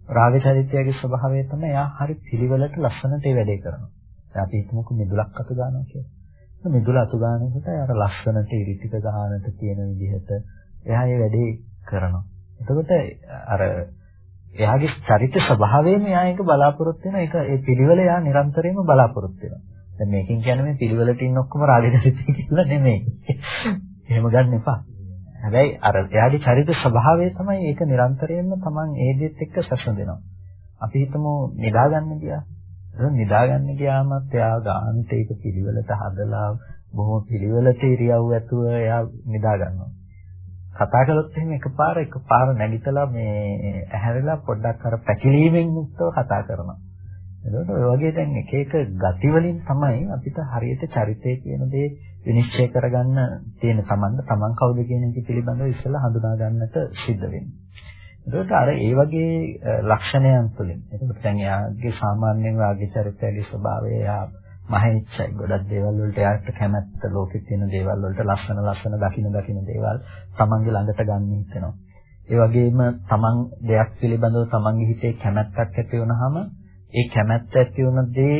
රාග චරිතයගේ ස්වභාවය තමයි එයා හරි පිළිවෙලට ලස්සනට ඒ වැඩේ කරනවා. දැන් අපි හිතමුකෝ මිදුලක් අතු ගන්නවා කියලා. මිදුල අතු ගන්නකොට අර ලස්සනට ඉරිටික ගන්නට තියෙන විදිහට එයා ඒ වැඩේ කරනවා. එතකොට අර එයාගේ චරිත ස්වභාවයෙන් එයා ඒක බලාපොරොත්තු වෙන ඒක ඒ පිළිවෙල එයා නිරන්තරයෙන්ම බලාපොරොත්තු වෙනවා. දැන් මේකෙන් කියන්නේ මේ පිළිවෙලට ඉන්න ඔක්කොම රාගචරිතය කියලා නෙමෙයි. එහෙම ගන්න එපා. හැබැයි අර එයාගේ චරිත ස්වභාවය තමයි ඒක නිරන්තරයෙන්ම Taman ඒ දෙත් එක්ක සැසඳෙනවා. අපි හිතමු නිදාගන්න ගියා. නිදාගන්න ගියාමත් එයා ගානට ඒක පිළිවෙලට හදලා බොහොම පිළිවෙලට ඉරියව් ඇතුව එයා නිදා ගන්නවා. කතා කළොත් එහෙම එකපාර එකපාර නැගිටලා මේ ඇහැරලා පොඩ්ඩක් අර පැකිලීමෙන් යුක්තව කතා කරනවා. එතකොට ඔය වගේ දැන් එක එක ගති වලින් තමයි අපිට හරියට චරිතය කියන දේ විනිශ්චය කරගන්න තියෙන තමන්ද තමන් කවුද කියන එක පිළිබඳව ඉස්සෙල්ලා හඳුනා ගන්නට සිද්ධ වෙන්නේ. එතකොට අර ඒ වගේ ලක්ෂණයන් තුළින් එතකොට දැන් එයාගේ සාමාන්‍යයෙන් වාගේ චරිතයගේ ස්වභාවය එයා මහිච්චයි ගොඩක් දේවල් වලට එයාට කැමැත්ත ලෝකෙ තියෙන දේවල් වලට ලස්සන ලස්සන දකින්න දකින්න දේවල් තමන්ගේ ළඟට ගන්න හිතෙනවා. ඒ වගේම තමන් දෙයක් පිළිබඳව තමන්ගේ හිතේ කැමැත්තක් ඇති වුනහම ඒ කැමැත්ත ඇති වුන දේ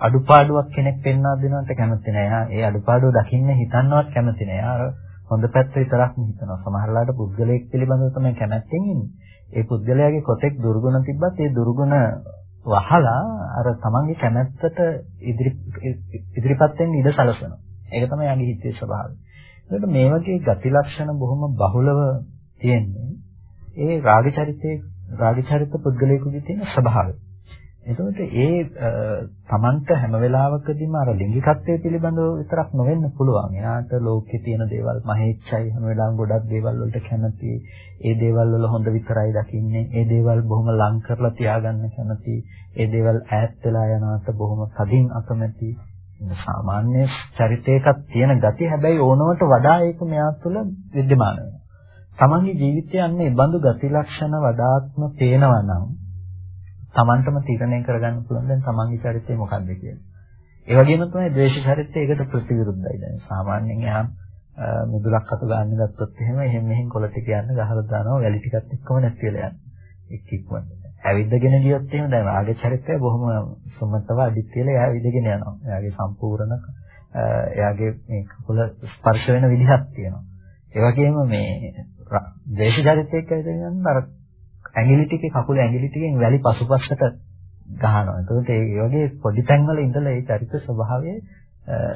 අඩුපාඩුවක් කෙනෙක් පෙන්වා දෙනවට කැමති නෑ. ඒ අඩුපාඩුව දකින්න හිතන්නවත් කැමති නෑ. හොඳ පැත්ත විතරක් හිතනවා. සමහරලාට පුද්ගලයෙක් පිළිබඳව තමයි කැමැත්තෙන් ඉන්නේ. ඒ පුද්ගලයාගේ කොතෙක් දුර්ගුණ තිබ්බත් ඒ දුර්ගුණ වහලා අර තමන්ගේ කැමැත්තට ඉදිරි ඉදිරිපත් වෙන්න ඉඩ සලසනවා. ඒක තමයි යාගේ හිතේ ස්වභාවය. ඒකට මේ වගේ ගති ලක්ෂණ බොහොම බහුලව තියෙන්නේ ඒ රාග චරිතයේ රාග චරිත පුද්ගලයෙකුගේ තියෙන ස්වභාවය. එතකොට ඒ තමන්ට හැම වෙලාවකදීම අර ලිංගිකත්වයේ පිළිබඳව විතරක් නොවෙන්න පුළුවන්. එයාට ලෝකේ තියෙන දේවල් මහේච්ඡයි හැම වෙලාවෙම ගොඩක් දේවල් වලට කැමති. ඒ දේවල් වල හොඳ විතරයි දකින්නේ. ඒ දේවල් බොහොම ලං කරලා තියාගන්න කැමති. ඒ දේවල් ඈත් වෙලා යනවට බොහොම කදින් අකමැති. සාමාන්‍ය චරිතයකක් තියෙන gati හැබැයි ඕනවට වඩා ඒක මෙයා තුළ विद्यमान වෙනවා. තමන්ගේ ජීවිතය යන්නේ ඒ බඳු ගති ලක්ෂණ වඩාත්ම පේනවා නම් Tamanටම තීරණය කරගන්න පුළුවන් දැන් තමන්ගේ චරිතය මොකක්ද කියලා. ඒ වගේම තමයි ද්වේෂ චරිතය ඒකට ප්‍රතිවිරුද්ධයි. දැන් සාමාන්‍යයෙන් එහා මුදුලක් අත ගන්න ගත්තොත් එහෙම එහෙම මෙහෙන් කොළ ටික යන්න ගහලා දානවා වැලි ටිකත් එක්කම නැති වෙලා යනවා. එක් ඉක්මනට. ඇවිද්දගෙන ගියොත් එහෙම දැන් ආගේ චරිතය බොහොම සුමතව අඩිත් කියලා එයා ඇවිදගෙන යනවා. එයාගේ සම්පූර්ණ එයාගේ මේ කකුල ස්පර්ශ වෙන විදිහක් තියෙනවා. ඒ වගේම මේ ද්වේෂ චරිතයක ඇවිදගෙන යන අර ඇඟිලි ටිකේ කකුලේ ඇඟිලි ටිකෙන් වැලි පසුපසට ගහනවා. එතකොට ඒ වගේ පොඩි තැන්වල ඉඳලා ඒ චරිත ස්වභාවය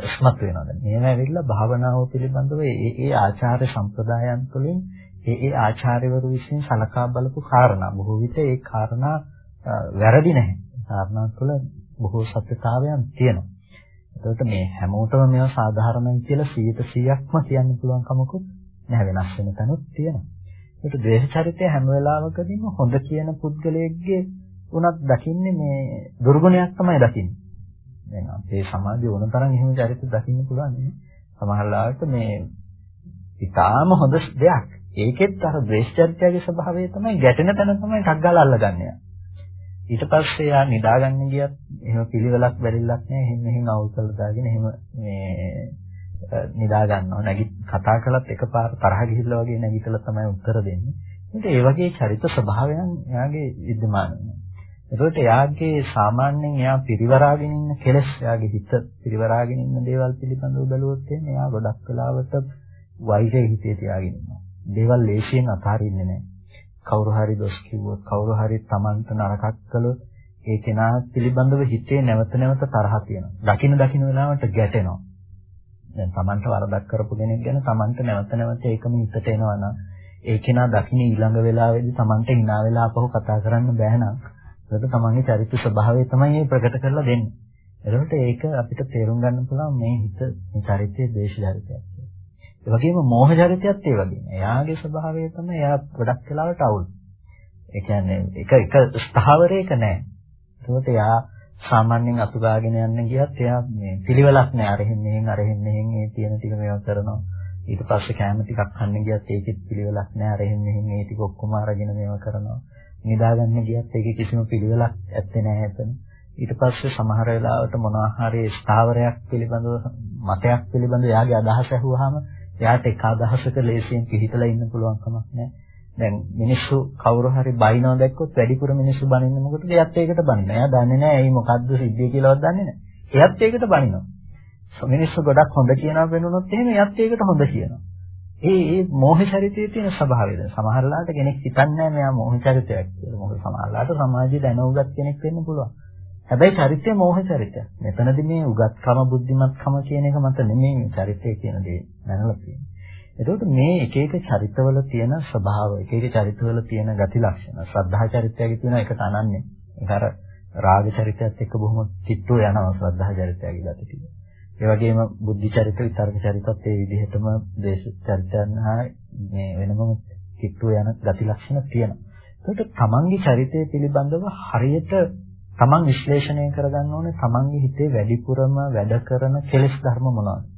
ස්මත් වෙනවා. දැන් මේව ඇවිල්ලා භාවනාව පිළිබඳව ඒ ඒ ආචාර්ය සම්ප්‍රදායන් තුළින් ඒ ඒ ආචාර්යවරු විසින් සලකා බලපු කාරණා බොහෝ විට ඒ කාරණා වැරදි නැහැ. කාරණා තුළ බොහෝ සත්‍යතාවයන් තියෙනවා. එතකොට මේ හැමෝටම මේවා සාධාරණයි කියලා 100%ක්ම කියන්න පුළුවන් කමකුත් නැහැ වෙනස් වෙන තැනුත් තියෙනවා. ඒක ද්වේෂ චරිතය හැම වෙලාවකදීම හොඳ කියන පුද්ගලයෙක්ගේ උනත් දකින්නේ මේ දුර්ගුණයක් තමයි දකින්නේ. දැන් අපේ සමාජයේ ඕන තරම් එහෙම චරිත දකින්න පුළුවන් නේ. සමහර ලාවට මේ ඊටාම හොඳ දෙයක්. ඒකෙත් අර ද්වේෂ චරිතයගේ ස්වභාවය තමයි ගැටෙන තැන තමයි ටක් ගාලා අල්ලගන්නේ. ඊට පස්සේ යා නිදාගන්න ගියත් එහෙම පිළිවෙලක් බැරිලක් නෑ. එහෙම එහෙම අවුල් කරලා දාගෙන එහෙම මේ නිදා ගන්නවා. නැගි කතා කළත් එකපාර තරහ ගිහිල්ලා වගේ නැගිටලා තමයි උත්තර දෙන්නේ. ඒකට ඒ වගේ චරිත ස්වභාවයන් එයාගේ विद्यमान වෙනවා. එතකොට එයාගේ සාමාන්‍යයෙන් එයා පිරිවරාගෙන ඉන්න කෙලස් එයාගේ හිත පිරිවරාගෙන ඉන්න දේවල් පිළිබඳව බැලුවොත් එයා ගොඩක් වෙලාවට වෛරය හිතේ තියාගෙන ඉන්නවා. දේවල් ලේසියෙන් අතාරින්නේ නැහැ. කවුරු හරි දොස් කිව්වොත් කවුරු හරි Tamanට නරකක් කළොත් ඒ කෙනා පිළිබඳව හිතේ නැවත නැවත තරහ තියෙනවා. දකින දකින වෙලාවට ගැටෙනවා. දැන් Tamanට වරදක් කරපු කෙනෙක් ගැන Tamanට නැවත නැවත ඒකම හිතට එනවා නම් ඒ කෙනා දකින්න ඊළඟ වෙලාවේදී Tamanට hina වෙලා අපහු කතා කරන්න බෑ නම් ඒක තමන්ගේ චරිත ස්වභාවය තමයි මේ ප්‍රකට කරලා දෙන්නේ. එතකොට ඒක අපිට තේරුම් ගන්න පුළුවන් මේ හිත මේ චරිතයේ දේශ චරිතයක්. ඒ වගේම මෝහ චරිතයත් ඒ වගේම. එයාගේ ස්වභාවය තමයි එයා ගොඩක් වෙලාවට අවුල්. ඒ කියන්නේ එක එක ස්ථාවරයක නැහැ. ඒකට එයා සාමාන්‍යයෙන් අතුගාගෙන යන්න ගියත් එයා මේ පිළිවෙලක් නෑ. අරහෙන් මෙහෙන් අරහෙන් මෙහෙන් ඒ තියෙන ටික මේවා කරනවා. ඊට පස්සේ කැම ටිකක් කන්න ගියත් ඒකෙත් පිළිවෙලක් නෑ. අරහෙන් මෙහෙන් ඒ ටික ඔක්කොම අරගෙන මේවා කරනවා. නිදාගන්න ගියත් ඒකේ කිසිම පිළිවෙලක් ඇත්තේ නෑ එතන ඊට පස්සේ සමහර වෙලාවට මොනවා හරි ස්ථාවරයක් පිළිබඳව මතයක් පිළිබඳව එයාගේ අදහස ඇහුවාම එයාට එක අදහසක ලේසියෙන් පිළිතලා ඉන්න පුළුවන් කමක් නෑ. දැන් මිනිස්සු කවුරු හරි බයිනවා දැක්කොත් වැඩිපුර මිනිස්සු බනින්නේ මොකටද? එයත් ඒකට බනිනවා. එයා දන්නේ නැහැ ඇයි මොකද්ද සිද්ධිය කියලාවත් දන්නේ නැහැ. එයත් ඒකට බනිනවා. මිනිස්සු ගොඩක් හොඳ කියනවා වෙනුනොත් එහෙම එයත් ඒකට හොඳ කියනවා. ඒ ඒ මෝහ චරිතයේ තියෙන ස්වභාවයද සමහරලාට කෙනෙක් හිතන්නේ මෙයා මෝහ චරිතයක් කියලා. මොකද සමහරලාට සමාජයේ දැනුගත් කෙනෙක් වෙන්න පුළුවන්. හැබැයි චරිතය මෝහ චරිතයක්. මෙතනදී මේ උගත්කම බුද්ධිමත්කම කියන එක මත නෙමෙයි මේ චරිතය කියන දේ දැනලා තියෙන්නේ. එතකොට මේ එක එක චරිතවල තියෙන ස්වභාව, එක එක චරිතවල තියෙන ගති ලක්ෂණ, ශ්‍රද්ධා චරිතයගේ තියෙන එකට අනන්නේ. ඒක අර රාග චරිතයත් එක්ක බොහොම කිට්ටුව යනවා ශ්‍රද්ධා චරිතයගේ ගති ටික. ඒ වගේම බුද්ධි චරිත, විතර්ක චරිතත් ඒ විදිහටම දේශ චරිතයන් හා මේ වෙනම කිට්ටුව යන ගති ලක්ෂණ තියෙනවා. ඒකට තමන්ගේ චරිතය පිළිබඳව හරියට තමන් විශ්ලේෂණය කරගන්න ඕනේ තමන්ගේ හිතේ වැඩිපුරම වැඩ කරන කෙලෙස් ධර්ම මොනවද?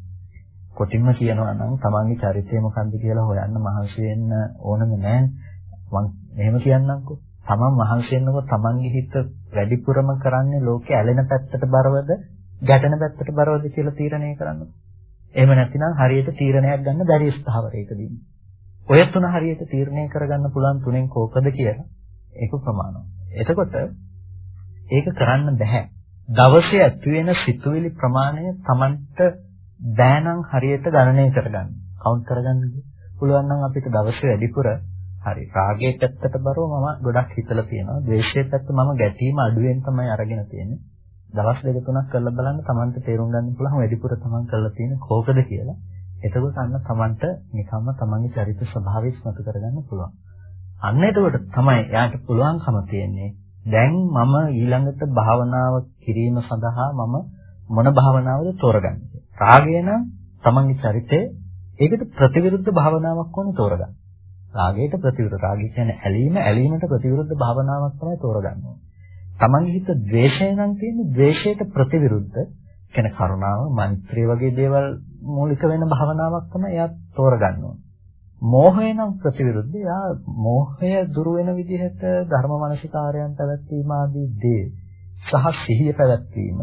කොටින්ම කියනවා නම් තමන්ගේ චරිතය මොකන්ද කියලා හොයන්න මහන්සි වෙන්න ඕනම නැහැ. මම එහෙම කියන්නම්කෝ. තමන් මහන්සි වෙනකොට තමන්ගේ හිත වැඩිපුරම කරන්නේ ලෝකේ ඇලෙන පැත්තට බරවද, ගැටෙන පැත්තට බරවද කියලා තීරණය කරන්න. එහෙම නැතිනම් හරියට තීරණයක් ගන්න බැරි ස්ථාවරයකදී. ඔය තුන හරියට තීරණය කරගන්න පුළුවන් තුනෙන් කෝකද කියලා ඒක ප්‍රමාණවත්. එතකොට ඒක කරන්න බෑ. දවසේ ඇති වෙන සිතුවිලි ප්‍රමාණය Tamanට බෑනම් හරියට ගණනය කරගන්න. කවුන්ට් කරගන්න පුළුවන් නම් අපිට දවසේ වැඩිපුර හරි රාගයේ පැත්තට බරව මම ගොඩක් හිතලා තියෙනවා. ද්වේෂයේ පැත්ත මම ගැටීම අඩුවෙන් තමයි අරගෙන තියෙන්නේ. දවස් දෙක තුනක් කරලා බලන්න Tamanට තේරුම් ගන්න පුළුවන් වැඩිපුර Taman කරලා තියෙන කෝකද කියලා. එතකොට අන්න Tamanට නිකම්ම Tamanගේ චරිත ස්වභාවය ඉස්මතු කරගන්න පුළුවන්. අන්න එතකොට තමයි එයාට පුළුවන්කම තියෙන්නේ දැන් මම ඊළඟට භාවනාව කිරීම සඳහා මම මොන භාවනාවද තෝරගන්නේ. රාගය නම් තමන්ගේ චරිතය ඒකට ප්‍රතිවිරුද්ධ භාවනාවක් වුණ තෝරගන්න. රාගයට ප්‍රතිවිරුද්ධ රාගය කියන්නේ ඇලීම ඇලීමට ප්‍රතිවිරුද්ධ භාවනාවක් තමයි තෝරගන්න ඕනේ. තමන්ගේ හිත ද්වේෂය නම් තියෙන්නේ ද්වේෂයට ප්‍රතිවිරුද්ධ කියන කරුණාව, මෛත්‍රිය වගේ දේවල් මූලික වෙන භාවනාවක් තමයි එයා තෝරගන්න ඕනේ. මෝහය නම් ප්‍රතිවිරුද්ධ. එයා මෝහය දුරු වෙන විදිහට ධර්ම මනසිකාරයන් පැවැත්වීම ආදී දේ සහ සිහිය පැවැත්වීම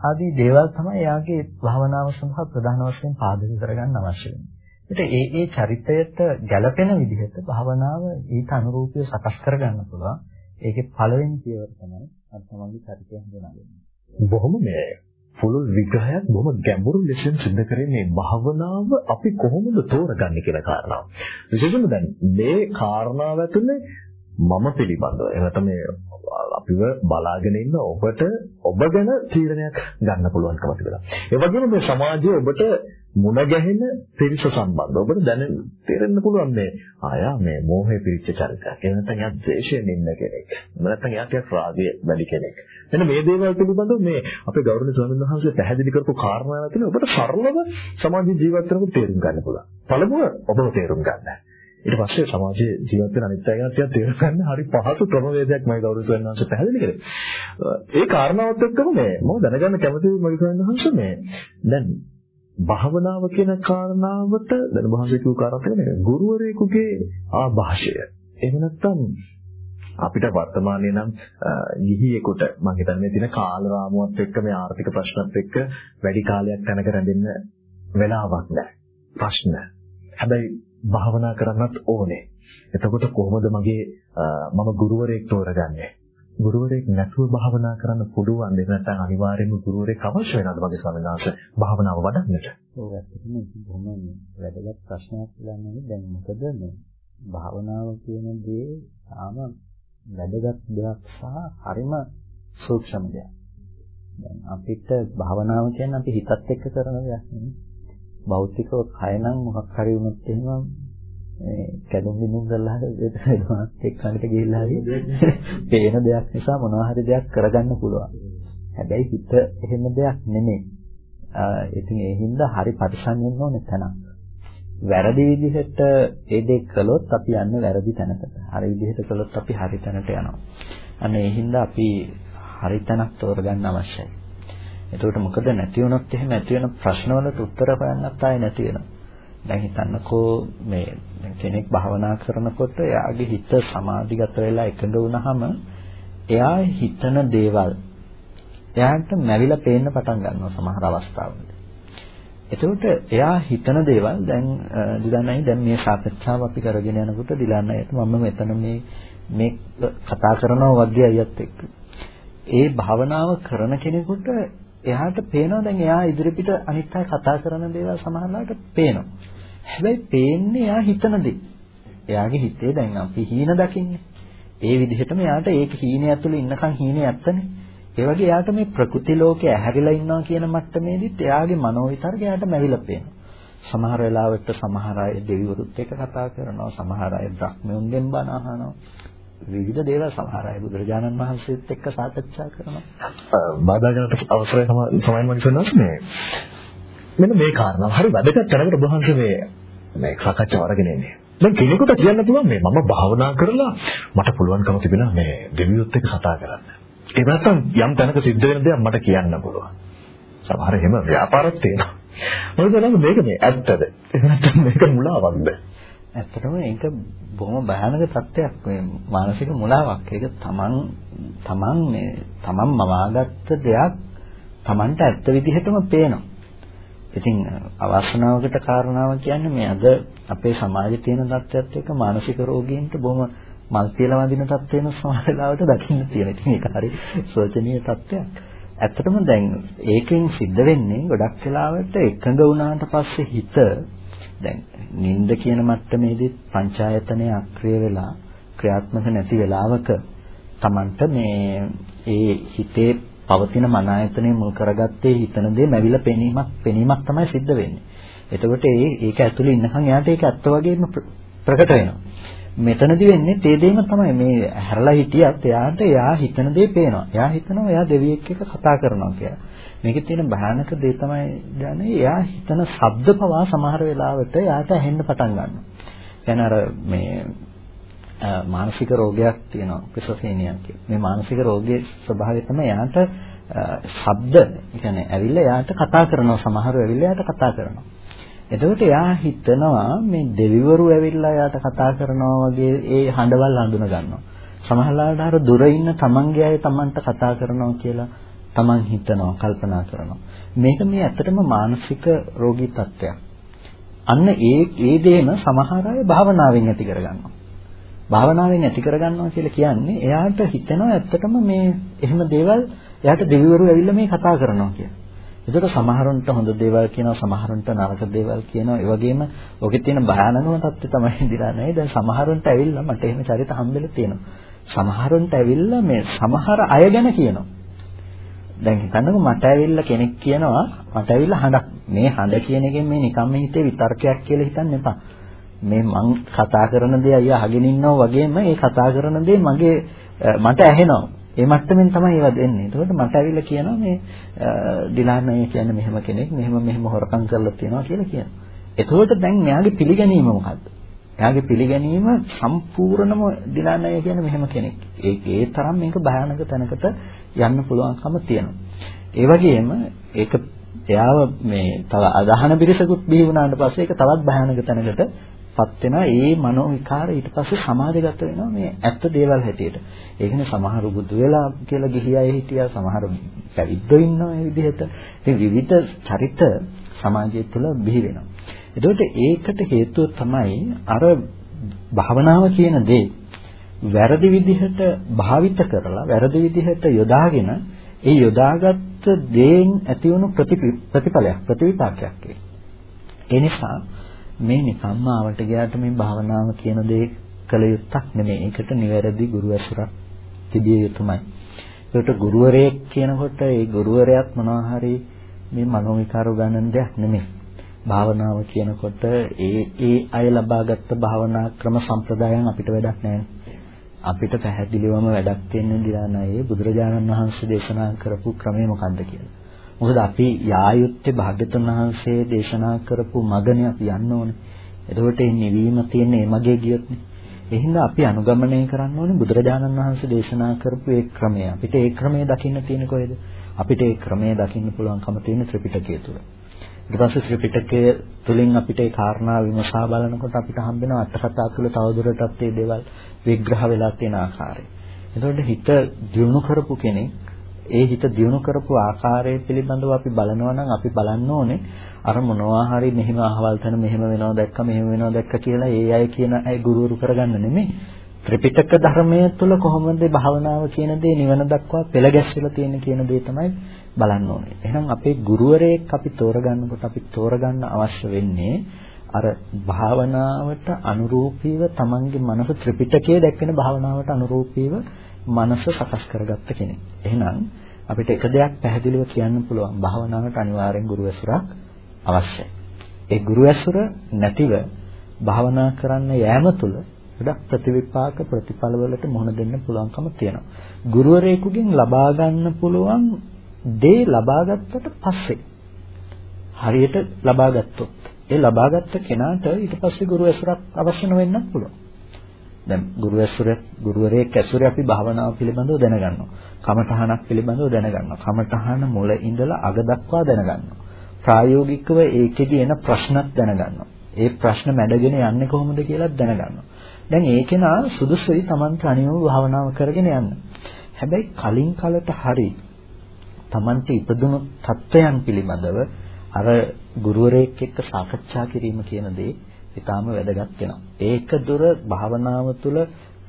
ආදී දේවල් තමයි එයාගේ භාවනාව සඳහා ප්‍රධාන වශයෙන් පාදක කරගන්න අවශ්‍ය වෙන්නේ. ඒත් ඒ ඒ චරිතයට ගැළපෙන විදිහට භාවනාව ඊට අනුරූපව සකස් කරගන්න පුළුවන්. ඒකේ පළවෙනි පියවර තමයි අර තමන්ගේ චරිතය හඳුනාගන්න. බොහොම මේ පුළුල් විග්‍රහයක් බොහොම ගැඹුරු ලෙසින් සිද්ධ කරන්නේ භාවනාව අපි කොහොමද තෝරගන්නේ කියන කාරණාව. විශේෂයෙන්ම දැන් මේ කාරණාව ඇතුලේ මම පිළිබඳව එහෙම මේ අපිව බලාගෙන ඉන්න ඔබට ඔබ ගැන තීරණයක් ගන්න පුළුවන්කම තිබෙනවා. ඒ වගේම මේ සමාජයේ ඔබට මුණ ගැහෙන පිරිස සම්බන්ධ ඔබට දැන තේරෙන්න පුළුවන් මේ ආයා මේ මෝහය පිරිච්ච චරිතයක්. එහෙම නැත්නම් එයා ද්වේෂයෙන් ඉන්න කෙනෙක්. එහෙම නැත්නම් එයා ටිකක් රාගය වැඩි කෙනෙක්. මෙන්න මේ දේවල් පිළිබඳව මේ අපේ ගෞරවනීය ස්වාමීන් වහන්සේ පැහැදිලි කරපු කාරණා ඇතුළේ ඔබට සරලව සමාජ ජීවත් වෙනකොට තේරුම් ගන්න පුළුවන්. පළමුව ඔබව තේරුම් ගන්න. ඊට පස්සේ සමාජයේ ජීවත් වෙන අනිත් අය ගැන ටිකක් තේරුම් ගන්න හරි පහසු ක්‍රමවේදයක් මම ගෞරව ස්වාමීන් වහන්සේ පැහැදිලි කරේ. ඒ කාරණාවත් එක්කම මේ මම දැනගන්න කැමතියි මගේ ස්වාමීන් වහන්සේ මේ දැන් භාවනාව කියන කාරණාවට දැන් භාෂේ කියු කාරණාවට මේ ගුරුවරයෙකුගේ ආభాෂය. එහෙම නැත්නම් අපිට වර්තමානයේ නම් ගිහියෙකුට මම හිතන්නේ මේ තියෙන කාල රාමුවත් එක්ක මේ ආර්ථික ප්‍රශ්නත් එක්ක වැඩි කාලයක් තැනක රැඳෙන්න වෙලාවක් නැහැ. ප්‍රශ්න. හැබැයි භාවනා කරන්නත් ඕනේ. එතකොට කොහොමද මගේ මම ගුරුවරයෙක් තෝරගන්නේ? ගුරුවරයෙක් නැතුව භාවනා කරන්න පුළුවන් දෙයක් නැත්නම් අනිවාර්යයෙන්ම ගුරුවරයෙක් අවශ්‍ය වෙනවද මගේ ස්වාමීන් වහන්සේ භාවනාව වඩන්නට? ඔව් ඇත්තටම බොහොම වැදගත් ප්‍රශ්නයක් කියලා නේද දැන් මොකද මේ භාවනාව කියන දේ තාම වැදගත් දෙයක් සහ හරිම සූක්ෂම දෙයක්. දැන් අපිට භාවනාව කියන්නේ අපි හිතත් එක්ක කරන දෙයක් නෙමෙයි. භෞතිකව කය නම් මොකක් හරි වුණොත් එහෙම මේ කැඩුම් බිඳුම් කරලා හරි එතනත් එක්කකට ගිහිල්ලා හරි පේන දෙයක් නිසා මොනවා හරි දෙයක් කරගන්න පුළුවන්. හැබැයි හිත එහෙම දෙයක් නෙමෙයි. ඉතින් ඒ හින්දා හරි පරිසම් වෙන්න ඕනේ තැනක්. වැරදි විදිහට ඒ දේ කළොත් අපි යන්නේ වැරදි තැනකට. හරි විදිහට කළොත් අපි හරි තැනට යනවා. අන්න ඒ හින්දා අපි හරි තැනක් තෝරගන්න අවශ්‍යයි. එතකොට මොකද නැති වුණොත් එහෙම ඇති වෙන ප්‍රශ්නවලට උත්තර හොයන්නත් ආයේ නැති වෙනවා. දැන් හිතන්නකෝ මේ කෙනෙක් භාවනා කරනකොට එයාගේ හිත සමාධිගත වෙලා එකඟ වුණාම එයා හිතන දේවල් එයාට මැවිලා පේන්න පටන් ගන්නවා සමහර අවස්ථාවල. එතකොට එයා හිතන දේවල් දැන් දිලන්නයි දැන් මේ සාකච්ඡාව අපි කරගෙන යනකොට දිලන්නයට මම මෙතන මේ මේ කතා කරනවා වගේ අයත් එක්ක. ඒ භාවනාව කරන කෙනෙකුට එයාට පේනවා දැන් එයා ඉදිරිපිට අනිත් අය කතා කරන දේවල් සමහරවිට පේනවා. හැබැයි පේන්නේ එයා හිතන දේ. එයාගේ හිතේ දැන් අපි හීන දකින්නේ. ඒ විදිහටම එයාට ඒක හීනේ ඇතුලේ ඉන්නකන් හීනේ ඇත්තනේ. ඒ වගේ එයාට මේ ප්‍රකෘති ලෝකේ ඇහැරිලා ඉන්නවා කියන මට්ටමේදීත් එයාගේ මනෝවිතරක එයාට මැවිලා පේනවා. සමහර වෙලාවට සමහර අය දෙවිවරුත් එක්ක කතා කරනවා, සමහර අය බ්‍රහ්මයන්ගෙන් බණ අහනවා. විවිධ දේවල් සමහර අය බුදුරජාණන් වහන්සේත් එක්ක සාකච්ඡා කරනවා. බාධා කරන්න අවසරයි සමයන් මගේ සන්නස් මේ මෙන්න මේ කාරණාව හරි වැදගත් තැනකට ඔබ වහන්සේ මේ මේ සාකච්ඡාව අරගෙන ඉන්නේ. දැන් කෙනෙකුට කියන්න පුළුවන් මේ මම භාවනා කරලා මට පුළුවන්කම තිබෙනවා මේ දෙවියොත් එක්ක කතා කරන්න. ඒ නැත්තම් යම් තැනක සිද්ධ වෙන දේක් මට කියන්න පුළුවන්. සමහර එහෙම ව්‍යාපාරත් තියෙනවා. මොකද නම් මේක මේ ඇත්තද? එහෙම නැත්නම් මේක මුලාවක්ද? ඇත්තටම ඒක බොහොම භයානක තත්ත්වයක් මේ මානසික මුලාවක්. ඒක තමන් තමන් මේ තමන් මවාගත්ත දෙයක් තමන්ට ඇත්ත විදිහටම පේනවා. ඉතින් අවස්නාවකට කාරණාව කියන්නේ මේ අද අපේ සමාජයේ තියෙන තත්ත්වයක් එක්ක මානසික රෝගීන්ට බොහොම මල් කියලා වදින තත්ත්වෙන සමහර වෙලාවට දකින්න තියෙනවා. ඉතින් ඒක හරි සෝචනීය තත්ත්වයක්. ඇත්තටම දැන් ඒකෙන් සිද්ධ වෙන්නේ ගොඩක් වෙලාවට එකඟ වුණාට පස්සේ හිත දැන් නිନ୍ଦ කියන මට්ටමේදී පංචායතනයේ අක්‍රිය වෙලා ක්‍රියාත්මක නැති වෙලාවක Tamanට මේ ඒ හිතේ පවතින මන ආයතනය මුල් කරගත්තේ හිතන දේ මැවිලා පෙනීමක් පෙනීමක් තමයි සිද්ධ වෙන්නේ. එතකොට ඒ ඒක ඇතුලේ ඉන්නකන් එයාට ඒක ඇත්ත වගේම ප්‍රකට වෙනවා. මෙතනදි වෙන්නේ තේ දෙයම තමයි මේ හැරලා හිටියත් එයාට එයා හිතන දේ පේනවා. එයා හිතනවා එයා දෙවියෙක් එක්ක කතා කරනවා කියලා. මේකේ තියෙන භයානක දේ තමයි දැනේ එයා හිතන ශබ්ද පවා සමහර වෙලාවට එයාට ඇහෙන්න පටන් ගන්නවා. يعني අර මේ මානසික රෝගයක් තියෙනවා ක්‍රිසොෆේනියා කියන. මේ මානසික රෝගයේ ස්වභාවය තමයි එයාට ශබ්ද, يعني ඇවිල්ලා එයාට කතා කරනවා සමහරව ඇවිල්ලා එයාට කතා කරනවා. එතකොට එයා හිතනවා මේ දෙවිවරු ඇවිල්ලා එයාට කතා කරනවා වගේ ඒ හඬවල් හඳුන ගන්නවා. සමහරවිට අර දුර ඉන්න තමන්ගේ අය තමන්ට කතා කරනවා කියලා තමන් හිතනවා, කල්පනා කරනවා. මේක මේ ඇත්තටම මානසික රෝගී තත්ත්වයක්. අන්න ඒ ඒ දේම සමහර අය භාවනාවෙන් ඇති කරගන්නවා. භාවනාවෙන් ඇති කරගන්නවා කියලා කියන්නේ එයාට හිතෙනවා ඇත්තටම මේ එහෙම දේවල් එයාට දෙවිවරු ඇවිල්ලා මේ කතා කරනවා කියලා. ඒකට සමහරුන්ට හොඳ දේවල් කියනවා සමහරුන්ට නරක දේවල් කියනවා ඒ වගේම ඔකේ තියෙන භයානකම தත්ත්වය තමයි ඉඳලා නැහැ දැන් සමහරුන්ට ඇවිල්ලා මට එහෙම චරිත හම්බෙලා තියෙනවා සමහරුන්ට ඇවිල්ලා මේ සමහර අය ගැන කියනවා දැන් හිතන්නකෝ මට ඇවිල්ලා කෙනෙක් කියනවා මට ඇවිල්ලා හඬක් මේ හඬ කියන එකෙන් මේ නිකම්ම හිතේ විතර්කයක් කියලා හිතන්න එපා මේ මං කතා කරන දේ අයියා අහගෙන ඉන්නවා වගේම ඒ කතා කරන දේ මගේ මට ඇහෙනවා ඒ මට්ටමින් තමයි ඒවා දෙන්නේ. ඒකට මට ඇවිල්ලා කියනවා මේ ඩිලානය කියන්නේ මෙහෙම කෙනෙක් මෙහෙම මෙහෙම හොරකම් කරලා තියෙනවා කියලා කියනවා. එතකොට දැන් මෙයාගේ පිළිගැනීම මොකද්ද? එයාගේ පිළිගැනීම සම්පූර්ණම ඩිලානය කියන්නේ මෙහෙම කෙනෙක්. ඒ ඒ තරම් මේක භයානක තැනකට යන්න පුළුවන්කම තියෙනවා. ඒ වගේම ඒක එයාව මේ තව අදහන පිරිසකුත් බිහි වුණාට පස්සේ ඒක තවත් භයානක තැනකට පත් වෙනවා ඒ මනෝ විකාර ඊට පස්සේ සමාජගත වෙනවා මේ ඇත්ත දේවල් හැටියට. ඒ කියන්නේ සමහර බුදු වෙලා කියලා ගිහි අය හිටියා සමහර පැවිද්දෝ ඉන්නවා මේ විදිහට. ඉතින් විවිධ චරිත සමාජය තුළ බිහි වෙනවා. එතකොට ඒකට හේතුව තමයි අර භාවනාව කියන දේ වැරදි විදිහට භාවිත කරලා වැරදි විදිහට යොදාගෙන ඒ යොදාගත්ත දේෙන් ඇතිවුණු ප්‍රතිඵලයක් ප්‍රතිවිපාකයක් ඒ නිසා මේ නිකම්ම ආවට ගියාට මේ භාවනාව කියන දේ කළ යුත්තක් නෙමෙයි. ඒකට නිවැරදි ගුරු ඇසුරක් තිබිය යුතුමයි. ඒකට ගුරුවරයෙක් කියනකොට ඒ ගුරුවරයාත් මොනවා හරි මේ මනෝවිකාර ගන්නන දෙයක් නෙමෙයි. භාවනාව කියනකොට ඒ ඒ අය ලබාගත් භාවනා ක්‍රම සම්ප්‍රදායන් අපිට වැඩක් නැහැ. අපිට පැහැදිලිවම වැඩක් තියෙන දිලානයේ බුදුරජාණන් වහන්සේ දේශනා කරපු ක්‍රමය මොකක්ද කියලා. මොකද අපි යායුත්තේ භාග්‍යතුන් වහන්සේ දේශනා කරපු මගනේ අපි යන්න ඕනේ. එතකොට මේ නිවීම තියෙන මේ මගේ ගියොත්නේ. එහෙනම් අපි අනුගමනය කරන්න ඕනේ බුදුරජාණන් වහන්සේ දේශනා කරපු ඒ ක්‍රමය. අපිට ඒ ක්‍රමය දකින්න තියෙන කොහෙද? අපිට ඒ ක්‍රමය දකින්න පුළුවන්කම තියෙන ත්‍රිපිටකය තුල. ඊට පස්සේ ත්‍රිපිටකය තුලින් අපිට ඒ කාරණා විමසා බලනකොට අපිට හම්බෙන අටකතා තුල තවදුරටත් මේ දේවල් විග්‍රහ වෙලා තියෙන ආකාරය. එතකොට හිත දියුණු කරපු කෙනෙක් ඒ හිත දියුණු කරපු ආකාරය පිළිබඳව අපි බලනවා නම් අපි බලන්න ඕනේ අර මොනවා හරි මෙහෙම අහවල් තැන මෙහෙම වෙනවා දැක්ක මෙහෙම වෙනවා දැක්ක කියලා ඒ අය කියන අය ගුරුවරු කරගන්න නෙමෙයි ත්‍රිපිටක ධර්මයේ තුල කොහොමද භාවනාව කියන දේ නිවන දක්වා පෙළ ගැස්විලා තියෙන කියන දේ තමයි බලන්න ඕනේ. එහෙනම් අපේ ගුරුවරයෙක් අපි තෝරගන්නකොට අපි තෝරගන්න අවශ්‍ය වෙන්නේ අර භාවනාවට අනුරූපීව තමන්ගේ මනස ත්‍රිපිටකයේ දැක්වෙන භාවනාවට අනුරූපීව මනස සකස් කරගත්ත කෙනෙක්. එහෙනම් අපිට එක දෙයක් පැහැදිලිව කියන්න පුළුවන් භාවනාවට අනිවාර්යෙන් ගුරු ඇසුරක් අවශ්‍යයි. ඒ ගුරු ඇසුර නැතිව භාවනා කරන්න යෑම තුළ ගොඩක් ප්‍රතිවිපාක ප්‍රතිඵල වලට මුහුණ දෙන්න පුළුවන්කම තියෙනවා. ගුරුවරයෙකුගෙන් ලබා ගන්න පුළුවන් දේ ලබා ගත්තට පස්සේ හරියට ලබා ගත්තොත් ඒ ලබාගත් කෙනාට ඊට පස්සේ ගුරු ඇසුරක් අවශ්‍ය නොවෙන්නත් පුළුවන්. දැන් ගුරු ඇසුර ගුරුවරයෙක් ඇසුරේ අපි භාවනාව පිළිබඳව දැනගන්නවා. කමඨහනක් පිළිබඳව දැනගන්නවා. කමඨහන මුල ඉඳලා අග දක්වා දැනගන්නවා. ප්‍රායෝගිකව ඒකෙදි එන ප්‍රශ්නත් දැනගන්නවා. ඒ ප්‍රශ්න මැඩගෙන යන්නේ කොහොමද කියලාත් දැනගන්නවා. දැන් ඒකේනා සුදුසුයි Tamanta අනියම භාවනාව කරගෙන යන්න. හැබැයි කලින් කලට හරි Tamanta ඉපදුණු தත්වයන් පිළිබඳව අර ගුරුවරයෙක් එක්ක සාකච්ඡා කිරීම කියන දේ ඊටාම වැදගත් වෙනවා. ඒක දුර භාවනාව තුළ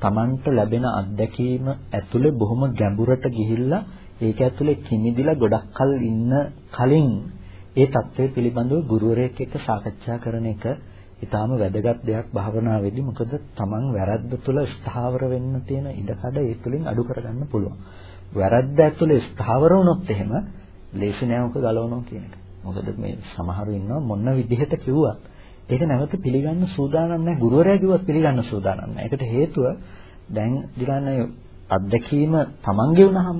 Tamanට ලැබෙන අත්දැකීම ඇතුලේ බොහොම ගැඹුරට ගිහිල්ලා ඒක ඇතුලේ කිමිදිලා ගොඩක් කල් ඉන්න කලින් ඒ தත්ත්වය පිළිබඳව ගුරුවරයෙක් එක්ක සාකච්ඡා කරන එක ඊටාම වැදගත් දෙයක් භාවනාවේදී මොකද Taman වැරද්ද තුළ ස්ථාවර වෙන්න තියෙන ඉඩකඩ ඒ තුලින් අඩු කරගන්න පුළුවන්. වැරද්ද ඇතුලේ ස්ථාවර වුණොත් එහෙම ලේසි නෑ උක ගලවනවා කියන එක. මොකද මේ සමහරු ඉන්නවා මොන විදිහට කිව්වත් ඒක නැවත පිළිගන්න සූදානම් නැහැ. ගුරුවරයා කිව්වත් පිළිගන්න සූදානම් නැහැ. ඒකට හේතුව දැන් දිගන්නේ අත්දැකීම තමන්ගේ වුණාම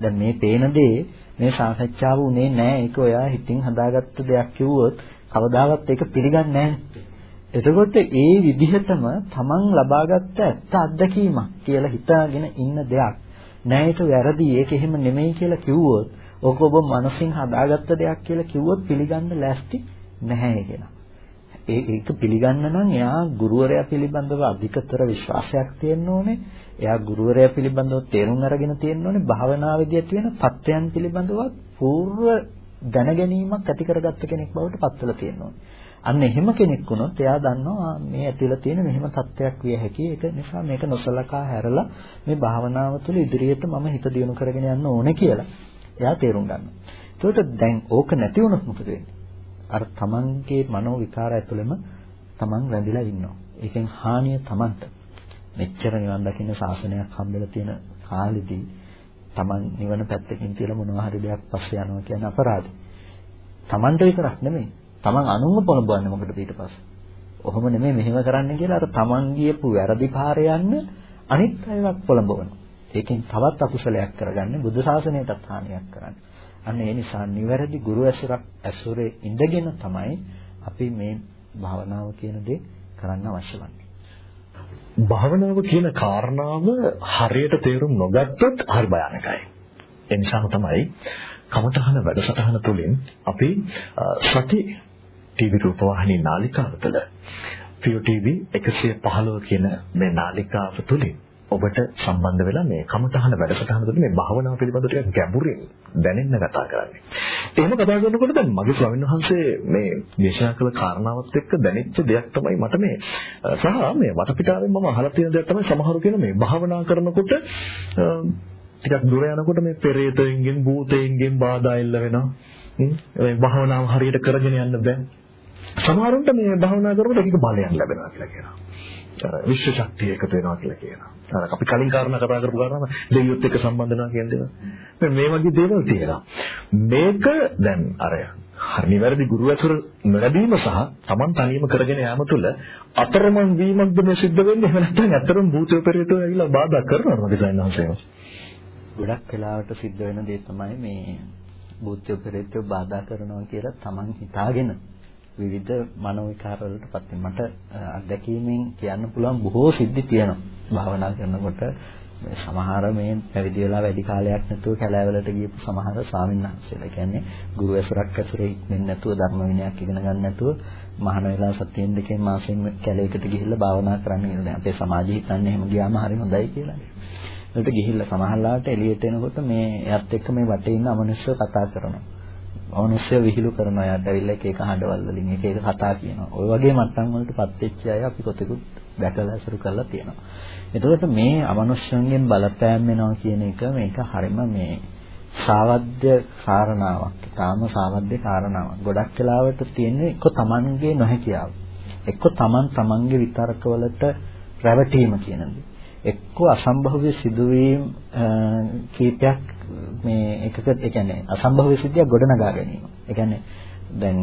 දැන් මේ පේන දේ මේ සාකච්ඡාව උනේ නැහැ. ඒක ඔයා හිතින් හදාගත්ත දෙයක් කිව්වොත් කවදාවත් ඒක පිළිගන්නේ නැහැ. එතකොට ඒ විදිහටම තමන් ලබාගත්ත ඇත්ත අත්දැකීමක් කියලා හිතාගෙන ඉන්න දෙයක් නෑට වැරදි ඒක එහෙම නෙමෙයි කියලා කිව්වොත් ඕක ඔබ මනසින් හදාගත්ත දෙයක් කියලා කිව්වොත් පිළිගන්න ලැස්ති නැහැ කියලා. ඒක පිළිගන්න නම් එයා ගුරුවරයා පිළිබඳව අධිකතර විශ්වාසයක් තියෙන්න ඕනේ. එයා ගුරුවරයා පිළිබඳව තේරුම් අරගෙන තියෙන්න ඕනේ. භාවනාවේදී ඇති වෙන தත්වයන් පිළිබඳවත් పూర్ව දැනගැනීමක් ඇති කරගත්ත කෙනෙක් බවට පත්වලා තියෙන්න ඕනේ. අන්න එහෙම කෙනෙක් වුණොත් එයා දන්නවා මේ ඇතුළේ තියෙන මෙහෙම தත්වයක් විය හැකි. ඒක නිසා මේක නොසලකා හැරලා මේ භාවනාව තුළ ඉදිරියට මම හිත දියුණු කරගෙන යන්න ඕනේ කියලා. එයා තේරුම් ගන්නවා. ඒකට දැන් ඕක නැති වුණොත් මොකද වෙන්නේ? අර තමන්ගේ මනෝ විකාර ඇතුළෙම තමන් රැඳිලා ඉන්නවා. ඒකෙන් හානිය තමන්ට. මෙච්චර නිවන් දකින්න ශාසනයක් හම්බෙලා තියෙන කාලෙදී තමන් නිවන පැත්තකින් තියලා මොනවා හරි දෙයක් පස්සේ යනවා කියන අපරාධය. තමන්ට විතරක් නෙමෙයි. තමන් අනුන්ව පොළඹවන්නේ මොකටද ඊට පස්සේ? ඔහොම නෙමෙයි මෙහෙම කරන්න කියලා අර තමන් ගියපු වැරදි පාරේ යන්න අනිත් අයවත් පොළඹවනවා. ඒකෙන් තවත් අකුසලයක් කරගන්නේ බුද්ධ ශාසනයටත් හානියක් කරන්නේ. අන්න ඒ නිසා නිවැරදි ගුරු ඇසුරක් ඇසුරේ ඉඳගෙන තමයි අපි මේ භාවනාව කියන දේ කරන්න අවශ්‍ය වන්නේ. භාවනාව කියන කාරණාව හරියට තේරුම් නොගත්තොත් හරි භයානකයි. ඒ නිසා තමයි කමඨහන වැඩසටහන තුළින් අපි සති ටීවී රූපවාහිනී නාලිකාව තුළ පියු ටීවී 115 කියන මේ නාලිකාව තුළින් ඔබට සම්බන්ධ වෙලා මේ කමතහන වැඩසටහනකට මේ භාවනාව පිළිබඳව ටිකක් ගැඹුරින් දැනෙන්න කතා කරන්නේ. එහෙම කතා කරනකොට දැන් මගේ ස්වාමීන් වහන්සේ මේ දේශනා කළ කාරණාවත් එක්ක දැනෙච්ච දෙයක් තමයි මට මේ සහ මේ වටපිටාවෙන් මම අහලා තියෙන දෙයක් තමයි සමහරු කියන මේ භාවනා කරනකොට ටිකක් දුර යනකොට මේ පෙරේතයින්ගෙන් භූතයින්ගෙන් බාධා එල්ල වෙනවා. මේ භාවනාව හරියට කරගෙන යන්න බෑ. සමහරුන්ට මේ භාවනා කරනකොට ඒක බලයන් ලැබෙනවා කියලා කියනවා. විශ්ව ශක්තිය එකතු වෙනවා කියලා කියනවා. අර අපි කලින් කාරණා කතා කරපු කාරණා දෙවියොත් එක්ක සම්බන්ධ වෙනවා කියන දේවල්. මේ වගේ දේවල් තියෙනවා. මේක දැන් අර හරි නිවැරදි ගුරු ඇසුර නොලැබීම සහ Taman තනියම කරගෙන යාම තුළ අතරමං වීමක්ද මේ සිද්ධ වෙන්නේ එහෙම නැත්නම් අතරම භූතය පෙරේතෝ ඇවිල්ලා බාධා කරනවද මගේ සයන්හන්සේම ගොඩක් වෙලාවට සිද්ධ වෙන දේ තමයි මේ භූතය පෙරේතෝ බාධා කරනවා කියලා Taman හිතාගෙන විවිධ මනෝ විකාර වලටපත් වෙනවා. මට අත්දැකීමෙන් කියන්න පුළුවන් බොහෝ සිද්ධි තියෙනවා. භාවනා කරනකොට සමහර මේ පැවිදි වෙලා වැඩි කාලයක් නැතුව කැලෑවලට ගියපු සමහර ස්වාමීන් වහන්සේලා කියන්නේ ගුරු ඇසුරක් ඇසුරේ ඉක්මෙන් නැතුව ධර්ම විනයක් ඉගෙන ගන්න නැතුව මහාන වෙලා සතියෙන් දෙකෙන් මාසෙන් කැලේකට ගිහිල්ලා භාවනා කරන්න කියන දැන් අපේ සමාජය හිතන්නේ එහෙම ගියාම හරි හොඳයි කියලා. ඒකට ගිහිල්ලා සමහරලාට එළියට එනකොට මේ එයත් එක්ක මේ වටේ ඉන්න අමනුෂ්‍යව කතා කරනවා. මනුෂ්‍ය විහිළු කරනවා යාට ඇවිල්ලා එක එක හඬවල් වලින් එක එක කතා කියනවා. ওই වගේ මට්ටම් වලටපත් වෙච්ච අය අපි කොතෙකුත් දැකලා අසුරු කරලා තියෙනවා. එතකොට මේ අමනුෂ්‍යයන්ගෙන් බලපෑම් වෙනවා කියන එක මේක හරිම මේ සාවද්‍ය කාරණාවක්. තාම සාවද්‍ය කාරණාවක්. ගොඩක් වෙලාවට තියෙන්නේ එක්ක Tamanගේ නොහැකියාව. එක්ක Taman Tamanගේ විතරකවලට රැවටීම කියන දේ. එක්ක අසම්භව්‍ය සිදුවීම් කීපයක් මේ එකක ඒ කියන්නේ අසම්භව්‍ය සිද්ධියක් ගොඩනගා ගැනීම. ඒ කියන්නේ දැන්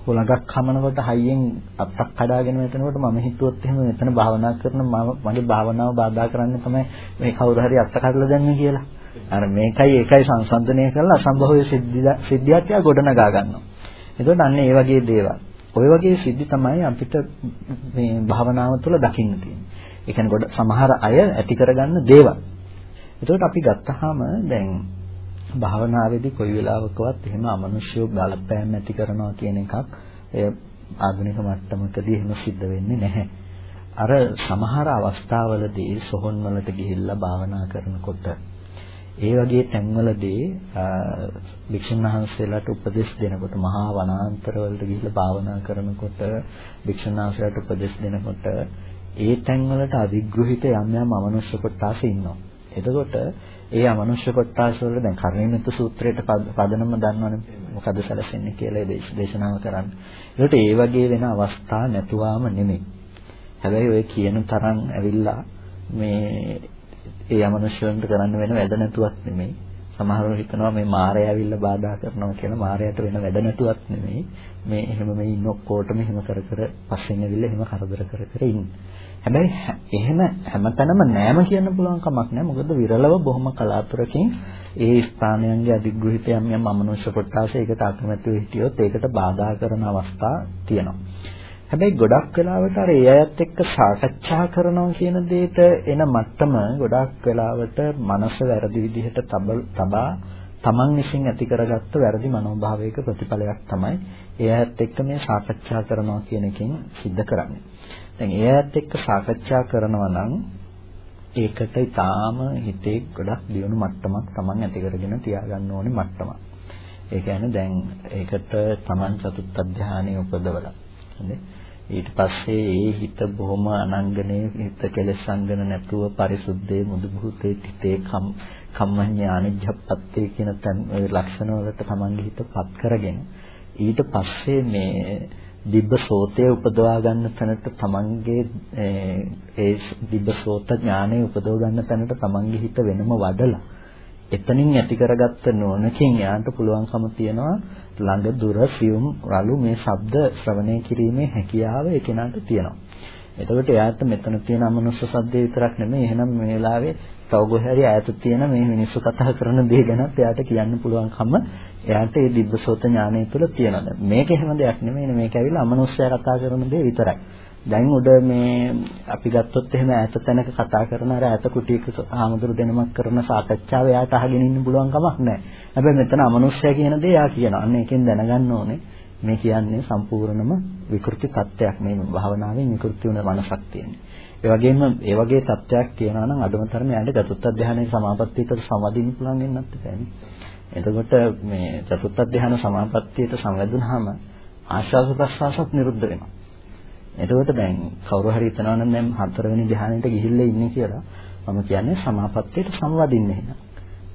හුලඟක් හමනකොට හයියෙන් අත්තක් කඩාගෙන මෙතනකොට මම හිතුවොත් එහෙම මෙතන භාවනා කරන මගේ භාවනාව බාධා කරන්න තමයි මේ කවුරු හරි අත්ත කඩලා දැම්මේ කියලා. අර මේකයි ඒකයි සංසන්දනය කරලා අසම්භව්‍ය සිද්ධියක් යා ගොඩනගා ගන්නවා. එතකොට අන්න ඒ වගේ දේවල්. ওই වගේ සිද්ධි තමයි අපිට මේ භාවනාව තුළ දකින්න තියෙන්නේ. ඒ කියන්නේ ගොඩ සමහර අය ඇති කරගන්න දේවල්. එතකොට අපි ගත්තාම දැන් භාවනාවේදී කොයි වෙලාවකවත් එහෙම අමනුෂ්‍ය බලපෑම් ඇති කරනවා කියන එකක් එය ආධුනික මට්ටමකදී එහෙම සිද්ධ වෙන්නේ නැහැ. අර සමහර අවස්ථාවලදී සොහොන් වලට ගිහිල්ලා භාවනා කරනකොට ඒ වගේ තැන්වලදී භික්ෂුන් වහන්සේලාට උපදෙස් දෙනකොට මහා වනාන්තර වලට ගිහිල්ලා භාවනා කරනකොට භික්ෂුන් වහන්සේලාට උපදෙස් දෙනකොට ඒ තැන්වලට අවිග්‍රහිත යම් යම් අමනුෂ්‍ය කොටස් ඉන්නවා. එතකොට ඒ අමනුෂ්‍ය කොටස් වල දැන් කර්ණිමිත සූත්‍රයට පදනම දන්නවනේ මොකද සැලසෙන්නේ කියලා ඒ දේශනාව කරන්නේ. ඒකට ඒ වගේ වෙන අවස්ථා නැතුවාම නෙමෙයි. හැබැයි ඔය කියන තරම් ඇවිල්ලා මේ ඒ අමනුෂ්‍යයන්ට කරන්න වෙන වැඩ නැතුවක් නෙමෙයි. සමහරව හිතනවා මේ මායя ඇවිල්ලා බාධා කරනවා කියලා මායයට වෙන වැඩ නැතුවක් නෙමෙයි. මේ එහෙම මේ ඉන්න ඔක්කොටම එහෙම කර කර පස්සෙන් ඇවිල්ලා එහෙම කරදර කර කර ඉන්නේ. හැබැයි එහෙම හැමතැනම නෑම කියන්න පුළුවන් කමක් නෑ. මොකද විරලව බොහොම කලාතුරකින් ඒ ස්ථානයන්ගේ අධිග්‍රහිත යම් යම් අමනුෂ්‍ය කොටස ඒකට අකමැතිව හිටියොත් ඒකට බාධා කරන අවස්ථා තියෙනවා. හැබැයි ගොඩක් වෙලාවට අර ඒ අයත් එක්ක සාකච්ඡා කරනවා කියන දෙයට එන මට්ටම ගොඩක් වෙලාවට මනස වැරදි විදිහට තබා තමන් විසින් ඇති කරගත්ත වැරදි මනෝභාවයක ප්‍රතිඵලයක් තමයි ඒ අයත් එක්ක මේ සාකච්ඡා කරනවා කියන එකෙන් सिद्ध කරන්නේ. දැන් ඒ අයත් එක්ක සාකච්ඡා කරනවා නම් ඒකට ඊටාම හිතේ ගොඩක් දියුණු මට්ටමක් Taman ඇති කරගෙන තියාගන්න ඕනේ මට්ටමක්. ඒ කියන්නේ දැන් ඒකට Taman චතුත්ථ ධානය උපදවලා. හරි. ඊට පස්සේ ඒ හිත බොහොම අනංගනේ හිත කෙලසංගන නැතුව පරිසුද්ධේ මුදු බුතේ තිතේ කම් කම්මඤ්ඤානිජ්ජප්පත්තේ කියන තන් ලක්ෂණ වලට Tamanගේ හිතපත් කරගෙන ඊට පස්සේ මේ දිබ්බ සෝතය උපදවා ගන්න තැනට තමන්ගේ ඒ දිබ්බ සෝත ඥානය උපදව ගන්න තැනට තමන්ගේ හිත වෙනම වඩලා එතනින් ඇති කරගත්ත නෝනකින් යාන්ට පුළුවන්කම තියනවා ළඟ දුර සියුම් රළු මේ ශබ්ද ශ්‍රවණය කිරීමේ හැකියාව ඒ කෙනාට තියෙනවා. එතකොට එයාට මෙතන තියෙන අමනුෂ්‍ය සද්දේ විතරක් නෙමෙයි එහෙනම් මේ වෙලාවේ තව කොහේ ඈත තියෙන මේ මිනිස්සු කතා කරන දේ ගැනත් එයාට කියන්න පුළුවන්කම එයාට ඒ දිබ්බසෝත ඥානය තුළ තියෙනවා. මේක එහෙම දෙයක් නෙමෙයි මේක ඇවිල්ලා අමනුෂ්‍යය කතා කරන දේ විතරයි. දැන් උඩ මේ අපි ගත්තොත් එහෙම ඈත තැනක කතා කරන අර ඈත කුටියක ආමතුරු දෙනමක් කරන සාකච්ඡාව එයාට අහගෙන ඉන්න පුළුවන් කමක් නැහැ. හැබැයි මෙතන අමනුෂ්‍යය කියන දේ එයා කියනවා. අන්න ඒකෙන් දැනගන්න ඕනේ මේ කියන්නේ සම්පූර්ණම විකෘති තත්ත්වයක් මේ භාවනාවෙන් විකෘති වුණ මනසක් තියෙන්නේ. ඒ වගේම ඒ වගේ තත්ත්වයක් කියනවා නම් අඩුම තරමේ යාට චතුත්ථ ධානයේ සමාපත්තියට සමවදින්න පුළුවන් වෙන්නත් බෑනේ. එතකොට මේ චතුත්ථ ධාන සමාපත්තියට සමවැදුනහම ආශ්වාස ප්‍රශ්වාසත් නිරුද්ධ වෙනවා. එතකොට දැන් කවුරු හරි හිතනවා නම් දැන් හතරවෙනි ධානයට ගිහිල්ලා ඉන්නේ කියලා මම කියන්නේ සමාපත්තියට සමවදින්න එහෙනම්.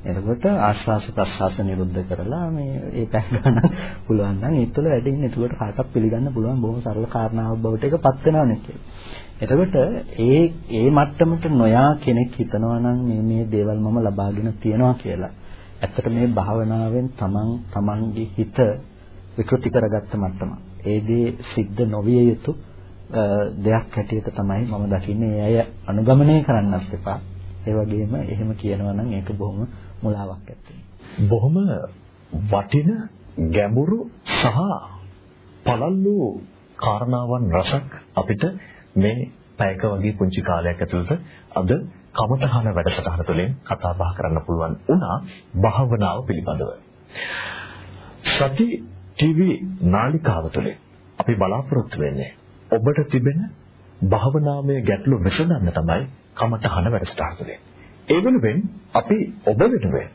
එතකොට ආශ්වාස ප්‍රශ්වාස නිරුද්ධ කරලා මේ ඒ පැය ගන්න පුළුවන් නම් ඒ තුළ වැඩ ඉන්න. එතකොට කාටවත් පිළිගන්න පුළුවන් බොහොම සරල කාරණාවක් බවට ඒකපත් වෙනවනේ කියලා. එතකොට ඒ ඒ මට්ටමට නොයා කෙනෙක් හිතනවා නම් මේ මේ දේවල් මම ලබාගෙන තියනවා කියලා. ඇත්තට මේ භාවනාවෙන් තමන් තමන්ගේ හිත විකෘති කරගත්ත මට්ටම. ඒ දේ සිද්ධ නොවිය යුතු දෙයක් හැටියට තමයි මම දකින්නේ. ඒ අය අනුගමනය කරන්නත් එපා. ඒ වගේම එහෙම කියනවා නම් ඒක බොහොම මුලාවක් ඇත්තේ. බොහොම වටින ගැඹුරු සහ පළල්ලු කාරණාවන් රසක් අපිට මේ පැයක වගේ පුංචි කාලයක් ඇතුළත අද කමතහන වැඩසටහන තුළින් කතා බහ කරන්න පුළුවන් වුණා භාවනාව පිළිබඳව. සති ටීවී නාලිකාව තුළින් අපි බලාපොරොත්තු වෙන්නේ ඔබට තිබෙන භාවනාමය ගැටලු විසඳන්න තමයි කමතහන වැඩසටහන තුළින්. ඒ වෙනුවෙන් අපි ඔබ වෙනුවෙන්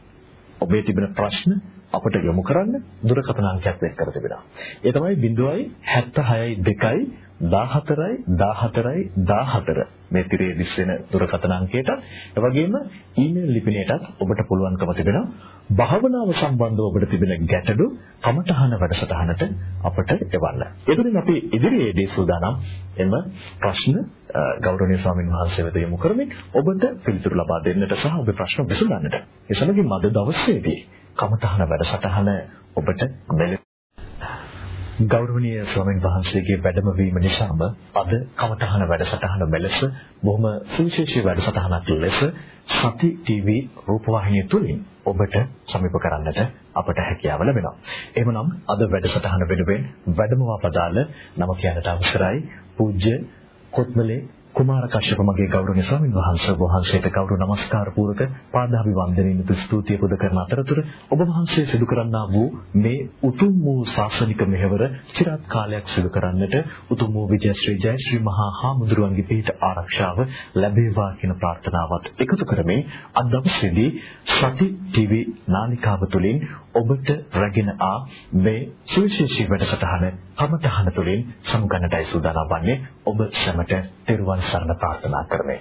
ඔබේ තිබෙන ප්‍රශ්න අපට යොමු කරන්න දුරකථන අංකයක් වෙන් කර තිබෙනවා. ඒ තමයි 0.76 2 14යි 14යි 14 මේ තිරේ දිස් වෙන දුරකථන අංකයට එවැගේම ඊමේල් ලිපිනයටත් ඔබට පුළුවන්කම තිබෙනවා භාවනාව සම්බන්ධව ඔබට තිබෙන ගැටලු කමඨහන වැඩසටහනට අපට එවන්න. එතුලින් අපි ඉදිරියේදී සූදානම් එම ප්‍රශ්න ගෞරවනීය ස්වාමීන් වහන්සේ වෙත යොමු කරමින් ඔබට පිළිතුරු ලබා දෙන්නට සහ ඔබේ ප්‍රශ්න විසඳන්නට. ඒ සමගින් අද දවසේදී කමඨහන වැඩසටහන ඔබට මෙලෙස ගෞරවනීය ස්වාමීන් වහන්සේගේ වැඩම වීම නිසාම අද කමඨහන වැඩසටහන මෙලෙස බොහොම සුවිශේෂී වැඩසටහනක් ලෙස සති ටීවී රූපවාහිනිය තුලින් ඔබට සමීප කරන්නට අපට හැකියාව ලැබෙනවා. එහෙමනම් අද වැඩසටහන වෙනුවෙන් වැඩමවා පදාළ නම කියන්නට අවසරයි පූජ්‍ය කොත්මලේ කුමාර කශ්‍යප මගේ ගෞරවනීය ස්වාමීන් වහන්සේ වහන්සේට ගෞරව නමස්කාර පූර්වක පාදාභිවන්දනයෙන් ස්තුතිය පුද කරන අතරතුර ඔබ වහන්සේ සිදු කරන්නා වූ මේ උතුම් වූ ශාසනික මෙහෙවර চিරාත් කාලයක් සිදු කරන්නට උතුම් වූ විජයශ්‍රී ජයශ්‍රී මහා හාමුදුරුවන්ගේ පිහිට ආරක්ෂාව ලැබේවා කියන ප්‍රාර්ථනාවත් එකතු කරමින් අද දවසේදී සති ටීවී නාලිකාව තුළින් ඔබට රැගෙන ආ මේ සුවිශේෂී වැඩසටහන කමතහන තුළින් සමුගන්නටයි සූදානම් වන්නේ. ඔබ සැමට තෙරුවන් සරණ ප්‍රාර්ථනා කරමි.